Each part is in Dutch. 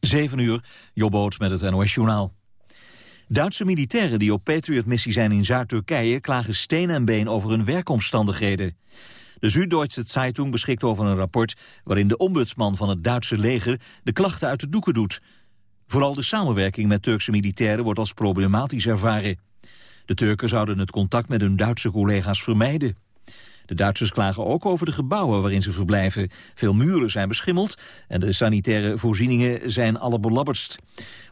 7 uur, Jobboot met het NOS-journaal. Duitse militairen die op Patriot-missie zijn in Zuid-Turkije... klagen steen en been over hun werkomstandigheden. De Süddeutsche Zeitung beschikt over een rapport... waarin de ombudsman van het Duitse leger de klachten uit de doeken doet. Vooral de samenwerking met Turkse militairen wordt als problematisch ervaren. De Turken zouden het contact met hun Duitse collega's vermijden. De Duitsers klagen ook over de gebouwen waarin ze verblijven. Veel muren zijn beschimmeld en de sanitaire voorzieningen zijn allerbelabberdst.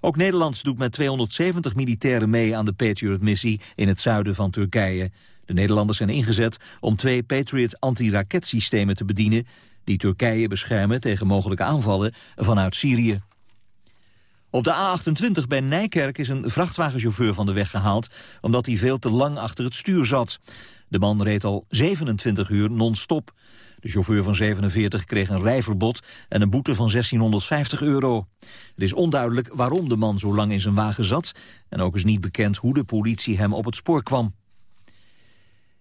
Ook Nederland doet met 270 militairen mee aan de Patriot-missie in het zuiden van Turkije. De Nederlanders zijn ingezet om twee Patriot antiraketsystemen te bedienen... die Turkije beschermen tegen mogelijke aanvallen vanuit Syrië. Op de A28 bij Nijkerk is een vrachtwagenchauffeur van de weg gehaald... omdat hij veel te lang achter het stuur zat. De man reed al 27 uur non-stop. De chauffeur van 47 kreeg een rijverbod en een boete van 1650 euro. Het is onduidelijk waarom de man zo lang in zijn wagen zat... en ook is niet bekend hoe de politie hem op het spoor kwam.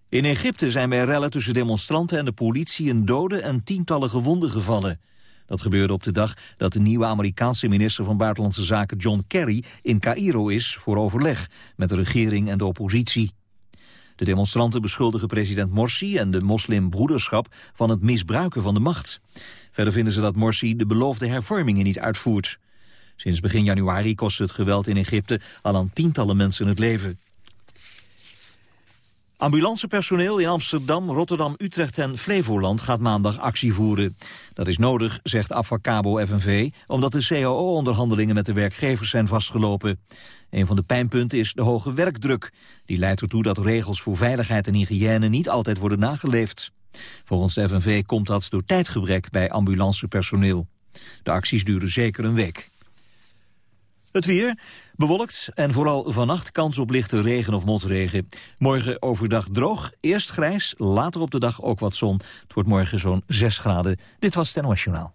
In Egypte zijn bij rellen tussen demonstranten en de politie... een dode en tientallen gewonden gevallen. Dat gebeurde op de dag dat de nieuwe Amerikaanse minister van Buitenlandse Zaken John Kerry in Cairo is voor overleg met de regering en de oppositie. De demonstranten beschuldigen president Morsi en de moslimbroederschap van het misbruiken van de macht. Verder vinden ze dat Morsi de beloofde hervormingen niet uitvoert. Sinds begin januari kost het geweld in Egypte al aan tientallen mensen het leven. Ambulancepersoneel in Amsterdam, Rotterdam, Utrecht en Flevoland gaat maandag actie voeren. Dat is nodig, zegt Avacabo FNV, omdat de CAO-onderhandelingen met de werkgevers zijn vastgelopen. Een van de pijnpunten is de hoge werkdruk. Die leidt ertoe dat regels voor veiligheid en hygiëne niet altijd worden nageleefd. Volgens de FNV komt dat door tijdgebrek bij ambulancepersoneel. De acties duren zeker een week. Het weer, bewolkt en vooral vannacht kans op lichte regen of motregen. Morgen overdag droog, eerst grijs, later op de dag ook wat zon. Het wordt morgen zo'n 6 graden. Dit was het NOS Journaal.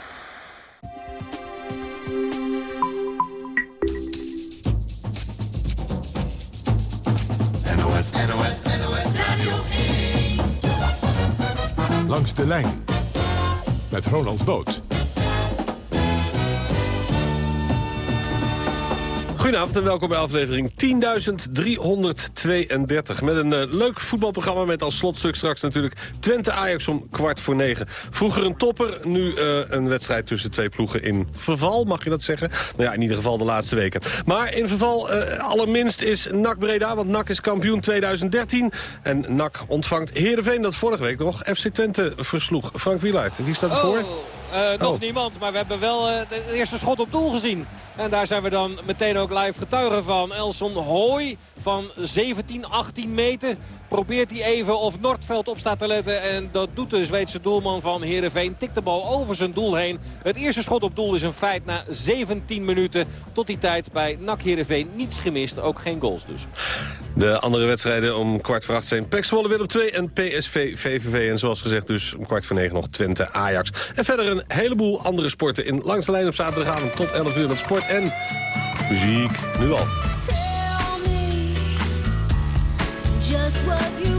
NOS, NOS, NOS Radio 1. Langs de lijn met Ronald Boot. Goedenavond en welkom bij aflevering 10.332. Met een uh, leuk voetbalprogramma met als slotstuk straks natuurlijk Twente Ajax om kwart voor negen. Vroeger een topper, nu uh, een wedstrijd tussen twee ploegen in verval, mag je dat zeggen? Nou ja, in ieder geval de laatste weken. Maar in verval uh, allerminst is NAC Breda, want NAC is kampioen 2013. En NAC ontvangt Heerenveen dat vorige week nog FC Twente versloeg. Frank Wielaert, wie staat ervoor? Oh. Uh, nog oh. niemand, maar we hebben wel uh, de eerste schot op doel gezien. En daar zijn we dan meteen ook live getuigen van. Elson Hooy van 17, 18 meter probeert hij even of Noordveld op staat te letten. En dat doet de Zweedse doelman van Heerenveen. Tikt de bal over zijn doel heen. Het eerste schot op doel is een feit na 17 minuten. Tot die tijd bij NAC Heerenveen niets gemist. Ook geen goals dus. De andere wedstrijden om kwart voor acht zijn PEC Zwolle Willem 2 en PSV VVV. En zoals gezegd dus om kwart voor negen nog Twente Ajax. En verder een heleboel andere sporten in langs de lijn op zaterdagavond tot 11 uur met sport en muziek. Nu al. Just what you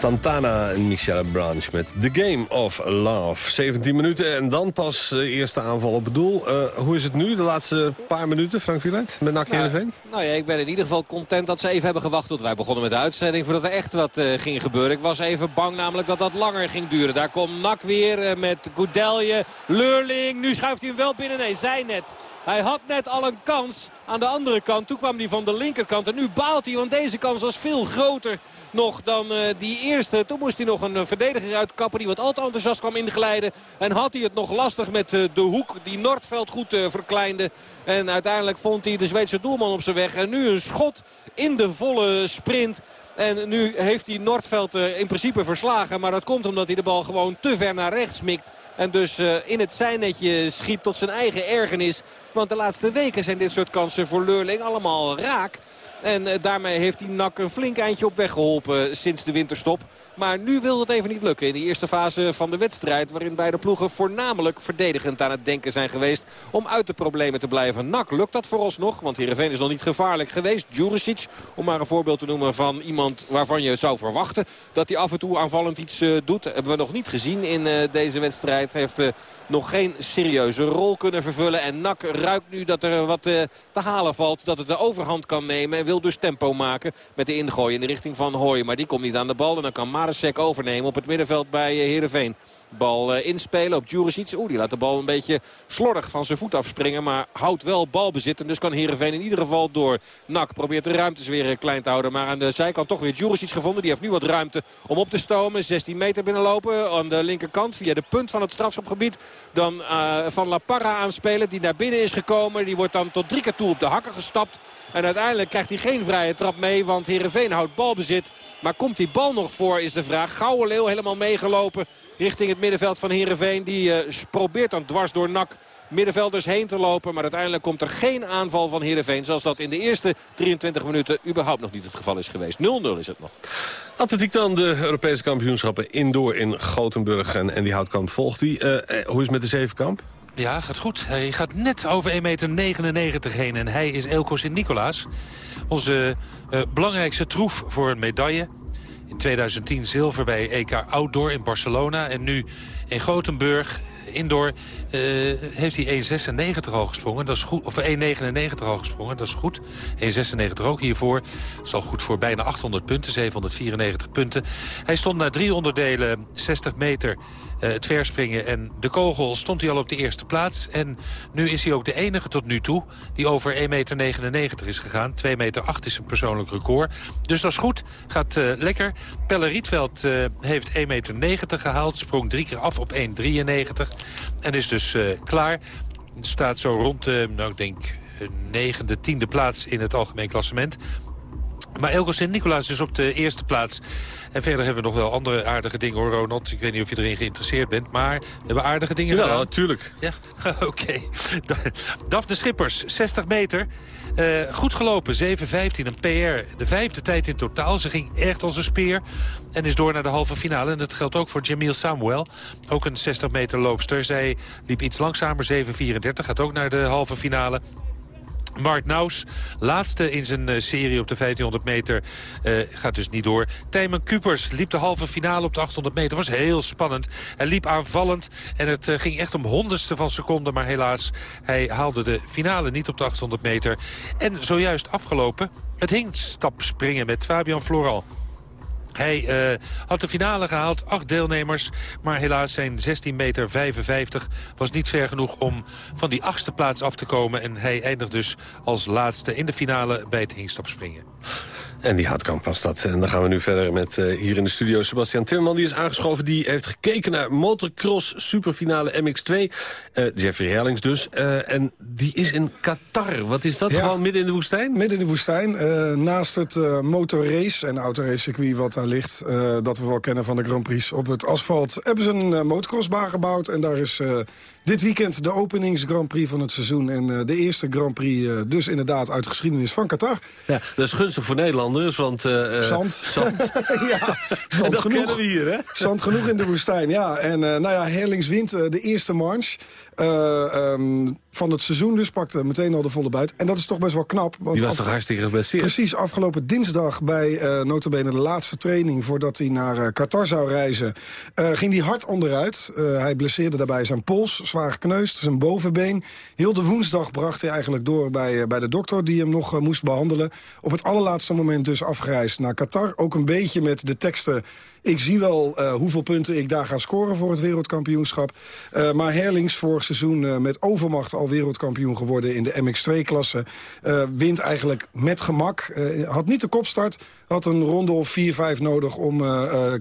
Santana en Michelle Branch met The Game of Love. 17 minuten en dan pas de eerste aanval op het doel. Uh, hoe is het nu, de laatste paar minuten, Frank Wieland, met NAC nou, nou ja, ik ben in ieder geval content dat ze even hebben gewacht tot wij begonnen met de uitzending... voordat er echt wat uh, ging gebeuren. Ik was even bang namelijk dat dat langer ging duren. Daar komt NAC weer uh, met Goudelje, Leurling. Nu schuift hij hem wel binnen. Nee, zij net. Hij had net al een kans aan de andere kant. Toen kwam hij van de linkerkant. En nu baalt hij, want deze kans was veel groter nog dan uh, die eerste. Toen moest hij nog een verdediger uitkappen die wat al te enthousiast kwam inglijden. En had hij het nog lastig met uh, de hoek die Noordveld goed verkleinde. En uiteindelijk vond hij de Zweedse doelman op zijn weg. En nu een schot in de volle sprint. En nu heeft hij Noordveld in principe verslagen. Maar dat komt omdat hij de bal gewoon te ver naar rechts mikt. En dus in het zijnetje schiet tot zijn eigen ergernis. Want de laatste weken zijn dit soort kansen voor Leurling allemaal raak. En uh, daarmee heeft hij NAC een flink eindje op weg geholpen sinds de winterstop. Maar nu wil het even niet lukken in de eerste fase van de wedstrijd. Waarin beide ploegen voornamelijk verdedigend aan het denken zijn geweest. Om uit de problemen te blijven. NAC lukt dat vooralsnog. Want Heerenveen is nog niet gevaarlijk geweest. Djuricic, om maar een voorbeeld te noemen van iemand waarvan je zou verwachten. Dat hij af en toe aanvallend iets uh, doet. Hebben we nog niet gezien in uh, deze wedstrijd. Heeft uh, nog geen serieuze rol kunnen vervullen. En NAC ruikt nu dat er wat te halen valt. Dat het de overhand kan nemen. En wil dus tempo maken met de ingooi in de richting van Hooi. Maar die komt niet aan de bal. En dan kan Marisek overnemen op het middenveld bij Heerenveen. Bal uh, inspelen op Djuricic. Oeh, die laat de bal een beetje slordig van zijn voet afspringen. Maar houdt wel balbezit. En dus kan Heerenveen in ieder geval door. Nak probeert de ruimtes weer klein te houden. Maar aan de zijkant toch weer Djuricic gevonden. Die heeft nu wat ruimte om op te stomen. 16 meter binnenlopen aan de linkerkant. Via de punt van het strafschopgebied. Dan van La Parra aanspelen. Die naar binnen is gekomen. Die wordt dan tot drie keer toe op de hakken gestapt. En uiteindelijk krijgt hij geen vrije trap mee. Want Heerenveen houdt balbezit. Maar komt die bal nog voor is de vraag. Gouden Leeuw helemaal meegelopen richting het middenveld van Heerenveen. Die uh, probeert dan dwars door NAC middenvelders heen te lopen. Maar uiteindelijk komt er geen aanval van Heerenveen. Zoals dat in de eerste 23 minuten überhaupt nog niet het geval is geweest. 0-0 is het nog. Atletiek dan de Europese kampioenschappen indoor in Gothenburg. En, en die houtkamp volgt die. Uh, hoe is het met de zevenkamp? Ja, gaat goed. Hij gaat net over 1,99 meter heen. En hij is Elko Sint-Nicolaas. Onze uh, belangrijkste troef voor een medaille. In 2010 zilver bij EK Outdoor in Barcelona. En nu in Gothenburg, indoor, uh, heeft hij 1,96 al gesprongen. Dat is goed. Of 1,99 al gesprongen, dat is goed. 1,96 ook hiervoor. Dat is al goed voor bijna 800 punten, 794 punten. Hij stond na drie onderdelen 60 meter het verspringen en de kogel stond hij al op de eerste plaats. En nu is hij ook de enige tot nu toe die over 1,99 meter is gegaan. 2,8 meter 8 is een persoonlijk record. Dus dat is goed, gaat uh, lekker. Pelle Rietveld uh, heeft 1,90 meter gehaald, sprong drie keer af op 1,93 en is dus klaar. Staat zo rond, nou ik denk negende, tiende plaats in het algemeen klassement. Maar Elko Sint-Nicolaas is op de eerste plaats. En verder hebben we nog wel andere aardige dingen hoor, Ronald. Ik weet niet of je erin geïnteresseerd bent, maar we hebben aardige dingen ja, gedaan. Ja, natuurlijk. Ja, oké. Okay. Daphne Schippers, 60 meter. Uh, goed gelopen, 7.15, een PR. De vijfde tijd in totaal. Ze ging echt als een speer. En is door naar de halve finale. En dat geldt ook voor Jamil Samuel. Ook een 60 meter loopster. Zij liep iets langzamer, 7.34. Gaat ook naar de halve finale. Bart Naus, laatste in zijn uh, serie op de 1500 meter, uh, gaat dus niet door. Tijmen Kupers liep de halve finale op de 800 meter. was heel spannend. Hij liep aanvallend en het uh, ging echt om honderdste van seconde. Maar helaas, hij haalde de finale niet op de 800 meter. En zojuist afgelopen het hingstapspringen met Fabian Floral. Hij uh, had de finale gehaald, acht deelnemers. Maar helaas zijn 16 meter 55 was niet ver genoeg om van die achtste plaats af te komen. En hij eindigt dus als laatste in de finale bij het hingstapspringen. En die houtkamp was dat. En dan gaan we nu verder met uh, hier in de studio Sebastian Timmerman. Die is aangeschoven. Die heeft gekeken naar motocross superfinale MX2. Uh, Jeffrey Herlings dus. Uh, en die is in Qatar. Wat is dat? Ja, Gewoon midden in de woestijn? Midden in de woestijn. naast het motorrace en autoracecircuit wat daar ligt... dat we wel kennen van de Grand Prix op het asfalt... hebben ze een motocrossbaan gebouwd. En daar is dit weekend de openings Grand Prix van het seizoen. En de eerste Grand Prix dus inderdaad uit de geschiedenis van Qatar. Ja, dat is gunstig voor Nederland anders, want... eh, eh, Zand. Zand. ja, zand dat genoeg. kennen we hier, hè? Zand genoeg in de woestijn, ja. En eh, nou ja, Herlings wint eh, de eerste march eh, ehm, van het seizoen. Dus pakte meteen al de volle buit. En dat is toch best wel knap. Want Die was toch hartstikke geblesseerd? Precies, afgelopen dinsdag bij eh notabene de laatste training... voordat hij naar eh, Qatar zou reizen, ging hij hard onderuit. Hij blesseerde daarbij zijn pols, zwaar gekneusd, zijn bovenbeen. Heel de woensdag bracht hij eigenlijk door bij, bij de dokter... die hem nog moest behandelen. Op het allerlaatste moment dus afgereisd naar Qatar. Ook een beetje met de teksten... Ik zie wel hoeveel punten ik daar ga scoren voor het wereldkampioenschap. Maar Herlings vorig seizoen eh, met overmacht al wereldkampioen geworden in de MX2-klasse. eh, wint eigenlijk met gemak. Eh, had niet de kopstart. Had een ronde of 4-5 nodig om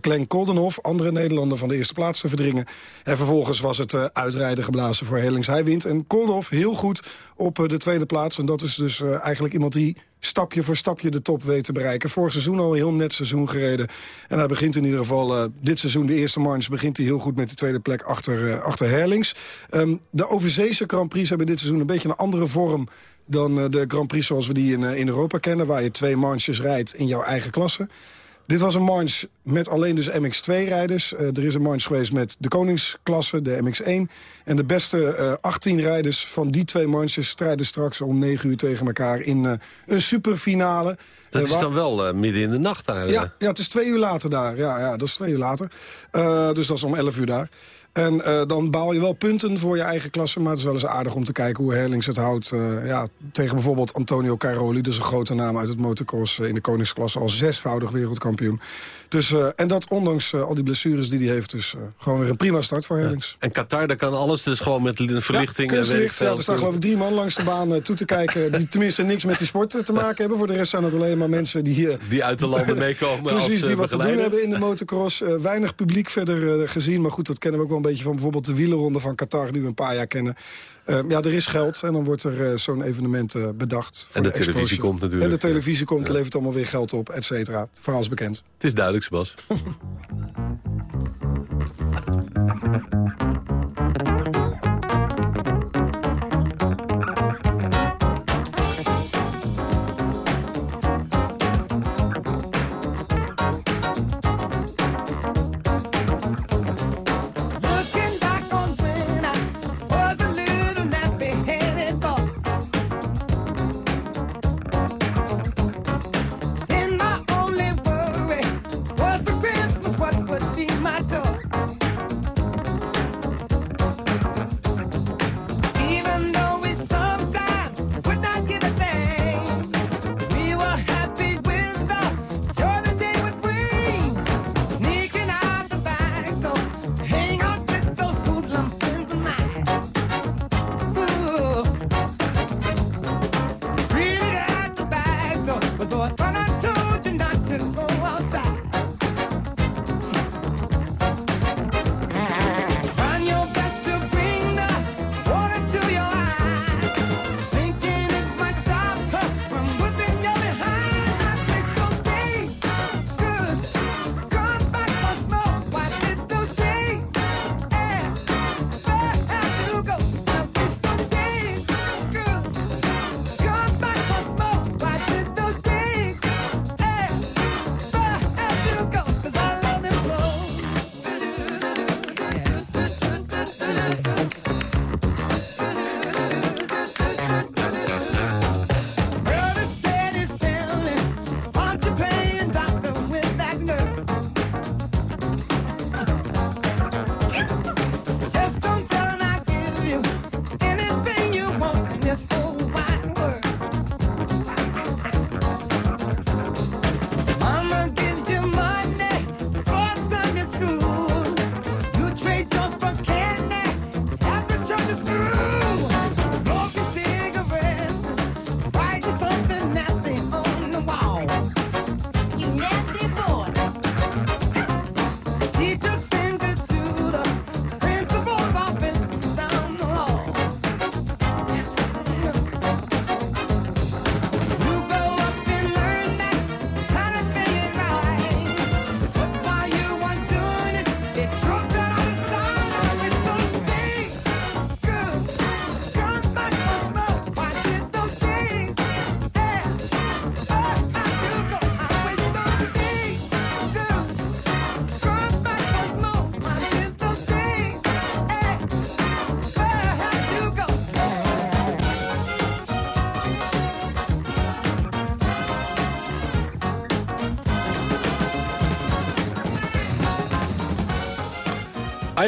Glenn Koldenhoff, andere Nederlander van de eerste plaats te verdringen. En vervolgens was het uitrijden geblazen voor Herlings. Hij wint en Koldenhoff heel goed op de tweede plaats. En dat is dus eigenlijk iemand die stapje voor stapje de top weet te bereiken. Vorig seizoen al een heel net seizoen gereden. En hij begint in ieder geval eh, dit seizoen, de eerste march... begint hij heel goed met de tweede plek achter, eh, achter Herlings. Ehm, de overzeese Grand Prix hebben dit seizoen een beetje een andere vorm... dan eh, de Grand Prix zoals we die in, in Europa kennen... waar je twee marches rijdt in jouw eigen klasse. Dit was een march met alleen dus MX2-rijders. er is een march geweest met de koningsklasse, de MX1. En de beste eh 18 rijders van die twee marches strijden straks om 9 uur tegen elkaar... in eh, een superfinale. Dat Eh, is dan wel eh, midden in de nacht daar. eh. ja, ja, het is twee uur later daar. Ja, ja dat is twee uur later. Eh, dus dat is om elf uur daar. En eh, dan baal je wel punten voor je eigen klasse. Maar het is wel eens aardig om te kijken hoe Herlings het houdt. eh, ja, tegen bijvoorbeeld Antonio Cairoli. Dus een grote naam uit het motocross eh, in de koningsklasse. Al zesvoudig wereldkampioen. Dus, eh, en dat ondanks eh, al die blessures die hij heeft. Dus gewoon weer een prima start voor Herlings. En Qatar, daar kan alles dus gewoon met li- verlichting Ja, kunstlicht. Ja, er staan geloof ik drie man langs de baan toe te kijken... die tenminste niks met die sport te maken hebben. Voor de rest zijn het alleen maar mensen die hier... Die uit de landen meekomen Precies, als die wat te doen hebben in de motocross. Weinig publiek verder gezien. Maar goed, dat kennen we ook wel een beetje van bijvoorbeeld de wielerronde van Qatar... die we een paar jaar kennen. Eh, ja, er is geld en dan wordt er eh, zo'n evenement eh, bedacht. voor En de televisie exposure. komt natuurlijk. En de televisie komt, levert allemaal weer geld op, et cetera. Is bekend. Het is duidelijk, Sebas.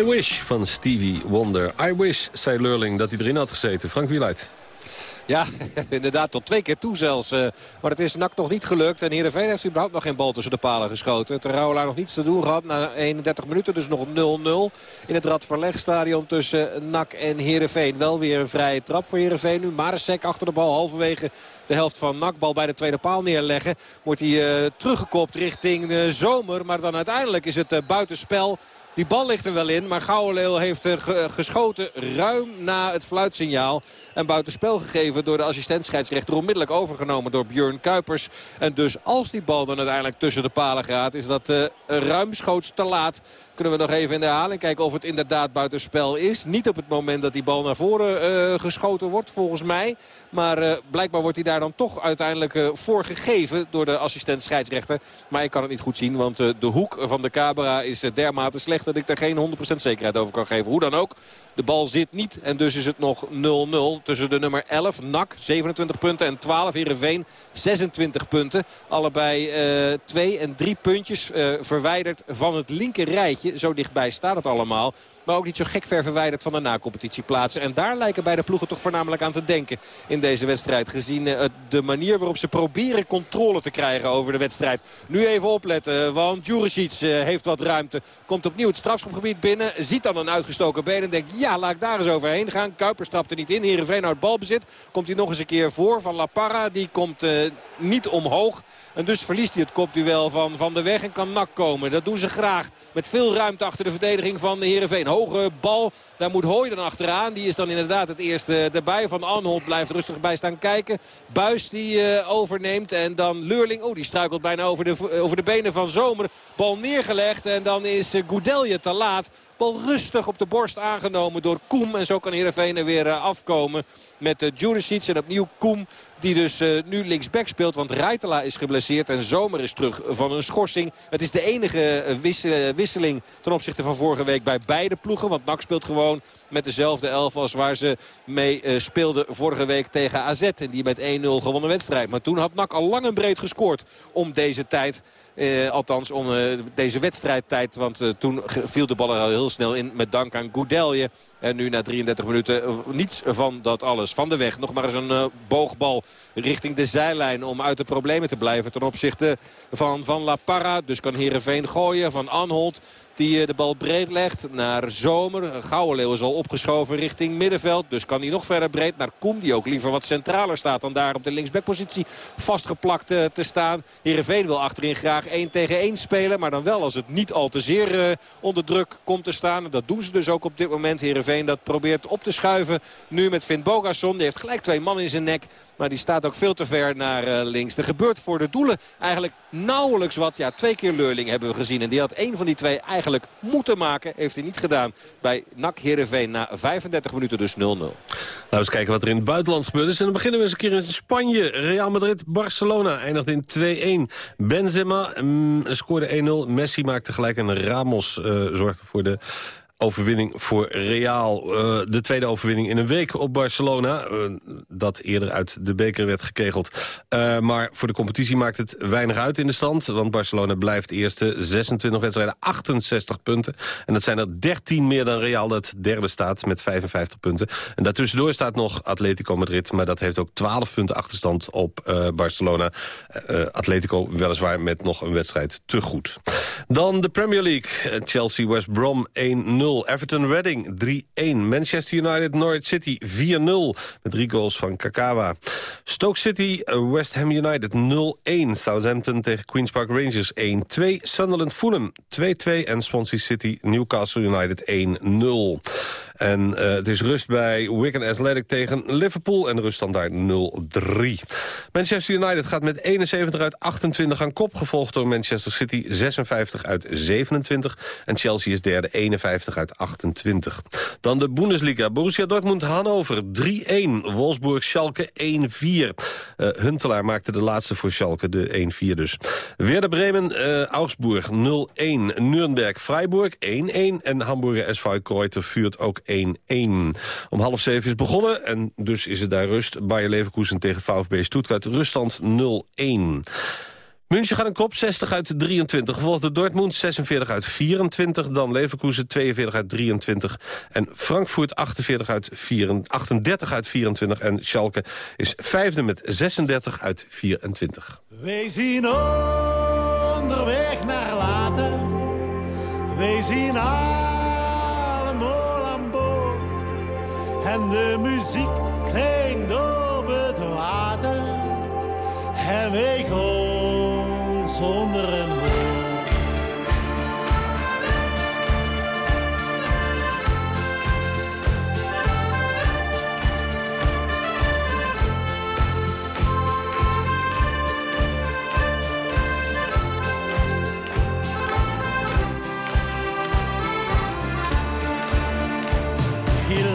I wish van Stevie Wonder. I wish, zei Lurling, dat hij erin had gezeten. Frank Wieluid. Ja, inderdaad, tot twee keer toe zelfs. eh, maar het is NAC nog niet gelukt. En Heerenveen heeft überhaupt nog geen bal tussen de palen geschoten. Terrouwelaar nog niets te doen gehad na 31 minuten. Dus nog 0-0 in het Radverlegstadion tussen NAC en Heerenveen. Wel weer een vrije trap voor Heerenveen nu. Maresek achter de bal halverwege de helft van NAC. Bal bij de tweede paal neerleggen. Wordt hij eh, teruggekopt richting eh, Zomer. Maar dan uiteindelijk is het buitenspel. Die bal ligt er wel in, maar Gouwenleeuw heeft ge- geschoten ruim na het fluitsignaal. En buitenspel gegeven door de assistent-scheidsrechter. Onmiddellijk overgenomen door Björn Kuipers. En dus als die bal dan uiteindelijk tussen de palen gaat... is dat eh, ruimschoots te laat. Kunnen we nog even in de herhaling kijken of het inderdaad buitenspel is. Niet op het moment dat die bal naar voren eh, geschoten wordt, volgens mij. Maar eh, blijkbaar wordt hij daar dan toch uiteindelijk eh, voor gegeven door de assistent-scheidsrechter. Maar ik kan het niet goed zien, want de hoek van de camera is dermate slecht... dat ik daar geen 100% zekerheid over kan geven. Hoe dan ook, de bal zit niet en dus is het nog 0-0 tussen de nummer 11, NAC, 27 punten... en 12, Heerenveen, 26 punten. Allebei eh, twee en drie puntjes eh, verwijderd van het linker rijtje. Zo dichtbij staat het allemaal. Maar ook niet zo gek ver verwijderd van de na-competitieplaatsen. En daar lijken beide ploegen toch voornamelijk aan te denken in deze wedstrijd. Gezien eh, de manier waarop ze proberen controle te krijgen over de wedstrijd. Nu even opletten, want Juricic eh, heeft wat ruimte. Komt opnieuw het strafschopgebied binnen. Ziet dan een uitgestoken been en denkt, ja, laat ik daar eens overheen gaan. Kuipers trapt er niet in. Heerenveen houdt balbezit. Komt hij nog eens een keer voor van La Parra. Die komt eh, niet omhoog. En dus verliest hij het kopduel van Van de Weg en kan nak komen. Dat doen ze graag met veel ruimte achter de verdediging van de Heerenveen. Hoge bal, daar moet Hooi dan achteraan. Die is dan inderdaad het eerste erbij. Van Anholt blijft rustig bij staan kijken. Buis die eh, overneemt en dan Leurling. Oh, die struikelt bijna over de, over de benen van Zomer. Bal neergelegd en dan is uh, Goudelje te laat. Bal rustig op de borst aangenomen door Koem. En zo kan Heerenveen er weer eh, afkomen met Juricic. En opnieuw Koem die dus eh, nu linksback speelt. Want Rijtela is geblesseerd en Zomer is terug van een schorsing. Het is de enige eh, eh, wisseling ten opzichte van vorige week bij beide ploegen. Want NAC speelt gewoon met dezelfde elf als waar ze mee speelden vorige week tegen AZ. En die met 1-0 gewonnen wedstrijd. Maar toen had NAC al lang en breed gescoord om deze tijd. Althans om eh, deze wedstrijdtijd. Want toen viel de bal er al heel snel in met dank aan Goudelje. En nu na 33 minuten eh, niets van dat alles. Van de weg nog maar eens een eh, boogbal richting de zijlijn. Om uit de problemen te blijven ten opzichte van Van La Parra. Dus kan Heerenveen gooien van Anholt. Die eh, de bal breed legt naar Zomer. Gouwenleeuw is al opgeschoven richting middenveld. Dus kan hij nog verder breed naar Koem. Die ook liever wat centraler staat dan daar op de linksbackpositie vastgeplakt eh, te staan. Heerenveen wil achterin graag 1 tegen 1 spelen. Maar dan wel als het niet al te zeer eh, onder druk komt te staan. Dat doen ze dus ook op dit moment. Heerenveen dat probeert op te schuiven. Nu met Finn Bogason. Die heeft gelijk twee man in zijn nek. Maar die staat ook veel te ver naar eh, links. Er gebeurt voor de doelen eigenlijk nauwelijks wat. Ja, twee keer Leurling hebben we gezien. En die had één van die twee eigenlijk moeten maken. Heeft hij niet gedaan bij NAC Heerenveen na 35 minuten dus 0-0. Laten we eens kijken wat er in het buitenland gebeurd is. En dan beginnen we eens een keer in Spanje. Real Madrid-Barcelona eindigt in 2-1. Benzema mm, scoorde 1-0. Messi maakte gelijk en Ramos eh, zorgde voor de overwinning voor Real. Eh, de tweede overwinning in een week op Barcelona. eh, dat eerder uit de beker werd gekegeld. Eh, maar voor de competitie maakt het weinig uit in de stand. Want Barcelona blijft eerste. 26 wedstrijden, 68 punten. En dat zijn er 13 meer dan Real dat derde staat met 55 punten. En daartussendoor staat nog Atletico Madrid. Maar dat heeft ook 12 punten achterstand op Barcelona. Atletico weliswaar met nog een wedstrijd te goed. Dan de Premier League. Chelsea West Brom 1-0. Everton Reading 3-1. Manchester United Norwich City 4-0. Met drie goals van Kakawa. Stoke City eh, West Ham United 0-1. Southampton tegen Queen's Park Rangers 1-2. Sunderland Fulham 2-2. En Swansea City Newcastle United 1-0. En eh, het is rust bij Wigan Athletic tegen Liverpool. En de ruststand daar 0-3. Manchester United gaat met 71 uit 28 aan kop. Gevolgd door Manchester City 56 uit 27. En Chelsea is derde 51 uit 28. Dan de Bundesliga. Borussia Dortmund-Hannover 3-1. Wolfsburg-Schalke 1-4. Eh, Huntelaar maakte de laatste voor Schalke, de 1-4 dus. Werder Bremen, eh, Augsburg 0-1. Nuremberg-Freiburg 1-1. En Hamburger SV Kreuter vuurt ook 1-1. Om half zeven is begonnen en dus is het daar rust. Bayer Leverkusen tegen VfB Stuttgart, ruststand 0-1. München gaat een kop, 60 uit 23. Gevolgd door Dortmund, 46 uit 24. Dan Leverkusen, 42 uit 23. En Frankfurt, 48 uit 4, 38 uit 24. En Schalke is vijfde met 36 uit 24. Wij zien onderweg naar later. Wij zien allemaal En de muziek klinkt op het water. En wij gaan zonder een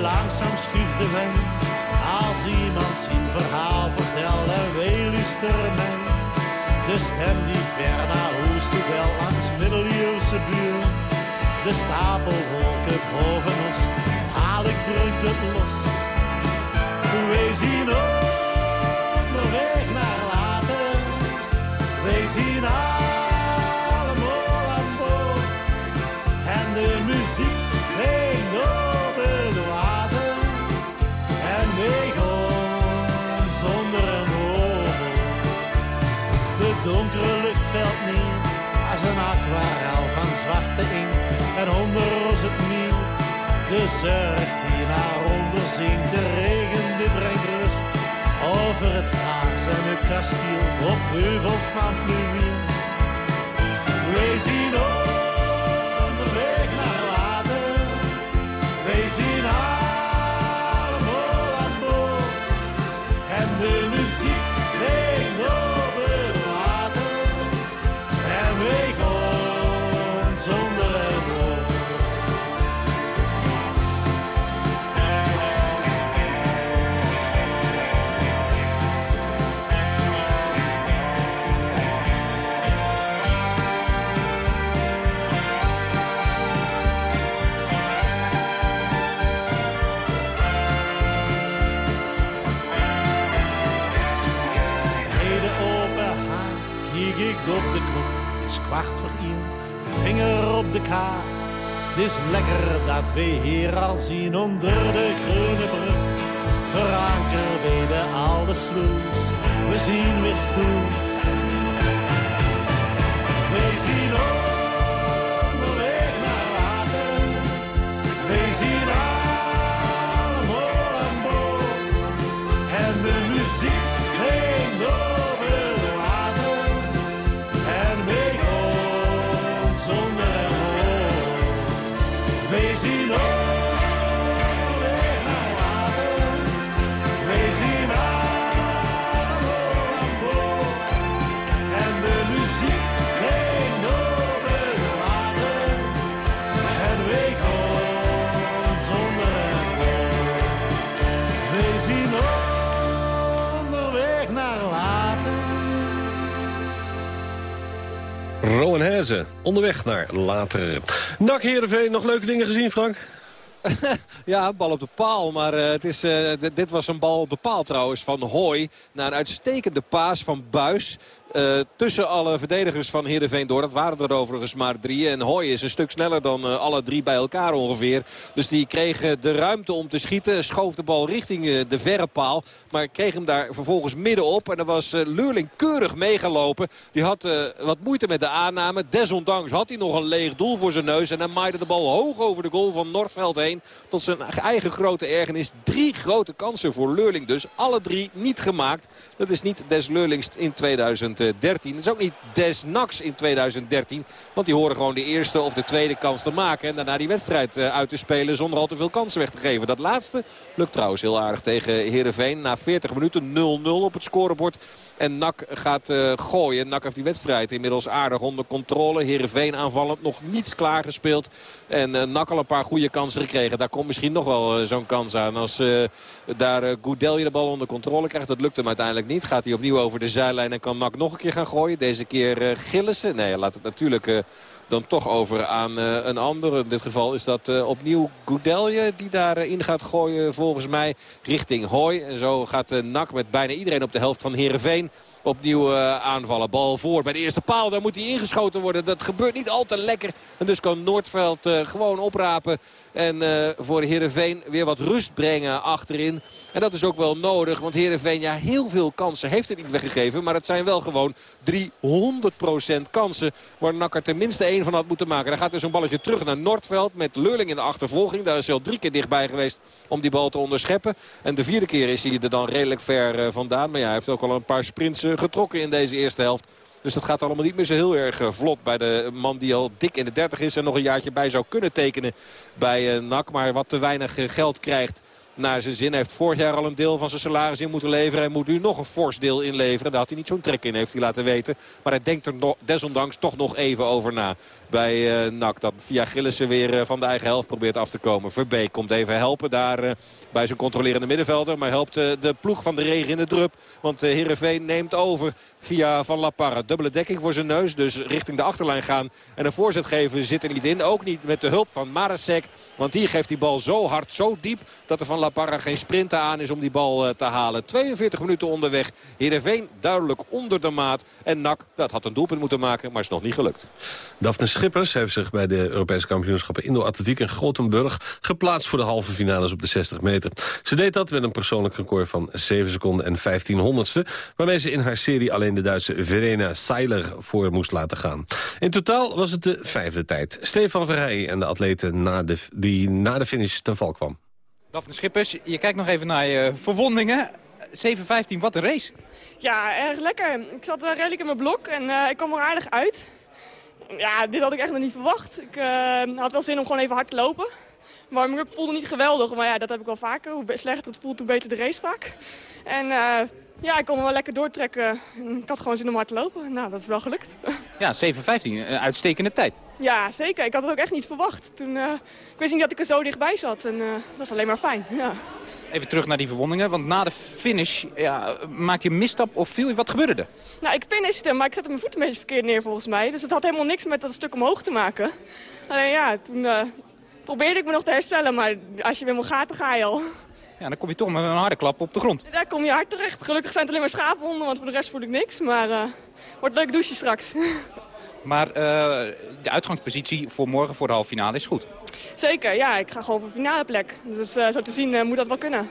langzaam schuift de Als iemand zijn verhaal vertelt en wij luisteren mee De stem die ver naar wel langs middeleeuwse buur. De stapelwolken boven ons Haal ik drukt het los. Wij zien onderweg naar later Wij zien donkere lucht valt neer. Als een aquarel van zwarte inkt En onder ons het De zucht die naar onder zingt De regen die brengt rust. Over het gaas en het kasteel Op heuvels van fluweel. Wij zien de. Het is lekker dat we hier al zien onder de groene brug. Verankerd bij de oude we zien weer toe. Hezen, onderweg naar later. Nak Heerenveen, nog leuke dingen gezien, Frank? Ja, bal op de paal. Maar eh, het is, eh, dit- was een bal op de paal trouwens van Hoy. Na een uitstekende paas van Buis. Eh, tussen alle verdedigers van Heerenveen door. Dat waren er overigens maar drie. En Hoy is een stuk sneller dan eh, alle drie bij elkaar ongeveer. Dus die kregen de ruimte om te schieten. Schoof de bal richting eh, de verre paal. Maar kreeg hem daar vervolgens middenop. En dan was Leurling keurig meegelopen. Die had wat moeite met de aanname. Desondanks had hij nog een leeg doel voor zijn neus. En dan maaide de bal hoog over de goal van Noordveld heen. Tot zijn eigen grote ergernis. Drie grote kansen voor Leurling dus. Alle drie niet gemaakt. Dat is niet Des Leurlings in 2013. Dat is ook niet Des Naks in 2013. Want die horen gewoon de eerste of de tweede kans te maken. En daarna die wedstrijd eh, uit te spelen zonder al te veel kansen weg te geven. Dat laatste lukt trouwens heel aardig tegen Heerenveen. Na 40 minuten 0-0 op het scorebord. En Nak gaat eh, gooien. Nak heeft die wedstrijd inmiddels aardig onder controle. Heerenveen aanvallend nog niets klaargespeeld. En eh, Nak al een paar goede kansen gekregen. Daar komt misschien nog wel zo'n kans aan. Als daar Goudelje de bal onder controle krijgt. Dat lukt hem uiteindelijk niet. Gaat hij opnieuw over de zijlijn en kan Nak nog een keer gaan gooien. Deze keer eh, Gillissen. Nee, laat het natuurlijk... eh, dan toch over aan eh, een ander. In dit geval is dat opnieuw Goudelje die daarin gaat gooien volgens mij richting Hooi. En zo gaat Nak met bijna iedereen op de helft van Heerenveen opnieuw eh, aanvallen. Bal voor bij de eerste paal. Daar moet hij ingeschoten worden. Dat gebeurt niet al te lekker. En dus kan Noordveld eh, gewoon oprapen. En uh, voor Heerenveen weer wat rust brengen achterin. En dat is ook wel nodig. Want Heerenveen ja, heel veel kansen heeft het niet weggegeven. Maar het zijn wel gewoon 300% kansen. Waar Nakker tenminste één van had moeten maken. Dan gaat dus een balletje terug naar Noordveld. Met Leurling in de achtervolging. Daar is hij al drie keer dichtbij geweest om die bal te onderscheppen. En de vierde keer is hij er dan redelijk ver vandaan. Maar ja, hij heeft ook al een paar sprints getrokken in deze eerste helft. Dus dat gaat allemaal niet meer zo heel erg uh, vlot bij de man die al dik in de 30 is. En nog een jaartje bij zou kunnen tekenen bij uh, NAC. Maar wat te weinig uh, geld krijgt naar zijn zin. Hij heeft vorig jaar al een deel van zijn salaris in moeten leveren. Hij moet nu nog een fors deel inleveren. Daar had hij niet zo'n trek in, heeft hij laten weten. Maar hij denkt er desondanks toch nog even over na. Bij uh, NAC dat via Gillissen weer uh, van de eigen helft probeert af te komen. Verbeek komt even helpen daar uh, bij zijn controlerende middenvelder. Maar helpt de ploeg van de regen in de drup. Want Heerenveen neemt over via Van La Parra. Dubbele dekking voor zijn neus. Dus richting de achterlijn gaan. En een voorzet geven zit er niet in. Ook niet met de hulp van Marasek. Want hier geeft die bal zo hard, zo diep. Dat er van La Parra geen sprinten aan is om die bal te halen. 42 minuten onderweg. Heerenveen duidelijk onder de maat. En NAC, dat had een doelpunt moeten maken. Maar is nog niet gelukt. Daphne Schippers heeft zich bij de Europese kampioenschappen Indo-Atletiek in Gothenburg geplaatst voor de halve finales op de 60 meter. Ze deed dat met een persoonlijk record van 7 seconden en 15 honderdste, waarmee ze in haar serie alleen de Duitse Verena Seiler voor moest laten gaan. In totaal was het de vijfde tijd. Stefan Verheij en de atleten na de, die na de finish ten val kwam. Daphne Schippers, je kijkt nog even naar je verwondingen. 7-15, wat een race. Ja, erg lekker. Ik zat uh, redelijk in mijn blok en uh, ik kwam er aardig uit. Ja, dit had ik echt nog niet verwacht. Ik uh, had wel zin om gewoon even hard te lopen. Warming-up voelde niet geweldig, maar ja, dat heb ik wel vaker. Hoe slechter het voelt, hoe beter de race vaak. En ja, ik kon me wel lekker doortrekken. Ik had gewoon zin om hard te lopen. Nou, dat is wel gelukt. Ja, 7.15, een uitstekende tijd. Ja, zeker. Ik had het ook echt niet verwacht. Toen, uh, ik wist niet dat ik er zo dichtbij zat. En dat was alleen maar fijn, ja. Even terug naar die verwondingen, want na de finish ja, maak je een misstap of viel je? Wat gebeurde er? Nou, ik finishte, maar ik zette mijn voet een beetje verkeerd neer volgens mij. Dus het had helemaal niks met dat stuk omhoog te maken. Alleen ja, toen uh, probeerde ik me nog te herstellen, maar als je weer helemaal gaat, dan ga je al. Ja, dan kom je toch met een harde klap op de grond. Daar kom je hard terecht. Gelukkig zijn het alleen maar schaafwonden, want voor de rest voel ik niks. Maar uh, wordt leuk douchen straks. Maar uh, de uitgangspositie voor morgen voor de halve finale is goed. Zeker, ja. Ik ga gewoon voor finale plek. Dus uh, zo te zien uh, moet dat wel kunnen.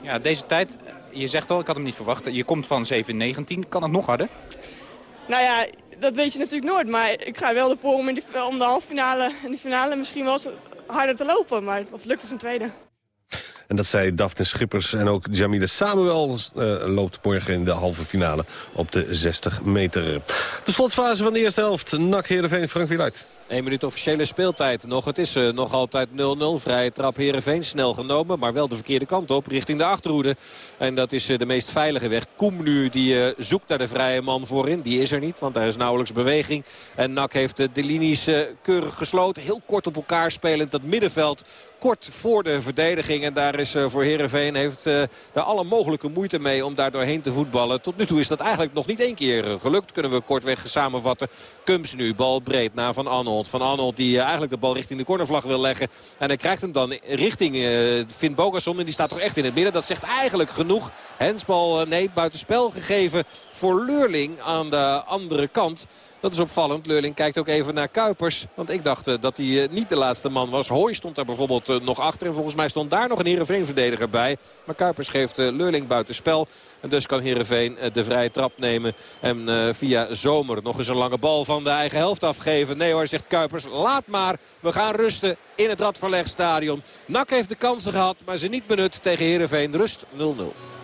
Ja, deze tijd, je zegt al, ik had hem niet verwacht. Je komt van 7-19. Kan het nog harder? Nou ja, dat weet je natuurlijk nooit. Maar ik ga wel ervoor om, in die, om de halve finale en de finale misschien wel harder te lopen. Maar of het lukt is een tweede. En dat zei Daphne Schippers en ook Jamila Samuel uh, loopt morgen in de halve finale op de 60 meter. De slotfase van de eerste helft. NAC Heerenveen, Frank Wieluid. 1 minuut officiële speeltijd nog. Het is uh, nog altijd 0-0. Vrije trap Heerenveen snel genomen. Maar wel de verkeerde kant op richting de achterhoede. En dat is uh, de meest veilige weg. Koem nu die zoekt naar de vrije man voorin. Die is er niet, want daar is nauwelijks beweging. En NAC heeft de linies keurig gesloten. Heel kort op elkaar spelend. Dat middenveld kort voor de verdediging. En daar is voor Heerenveen heeft daar alle mogelijke moeite mee om daar doorheen te voetballen. Tot nu toe is dat eigenlijk nog niet één keer gelukt. Kunnen we kortweg samenvatten. Kums nu, bal breed naar Van Arnold. Van Arnold die eigenlijk de bal richting de cornervlag wil leggen. En hij krijgt hem dan richting Finn Bogason. En die staat toch echt in het midden. Dat zegt eigenlijk genoeg. Hensbal, nee, buitenspel gegeven voor Leurling aan de andere kant. Dat is opvallend. Leurling kijkt ook even naar Kuipers. Want ik dacht uh, dat hij uh, niet de laatste man was. Hooi stond daar bijvoorbeeld uh, nog achter. En volgens mij stond daar nog een Heerenveen-verdediger bij. Maar Kuipers geeft Leurling buitenspel. En dus kan Heerenveen de vrije trap nemen. En via Zomer nog eens een lange bal van de eigen helft afgeven. Nee hoor, zegt Kuipers. Laat maar. We gaan rusten in het Radverlegstadion. Nak heeft de kansen gehad, maar ze niet benut tegen Heerenveen. Rust 0-0.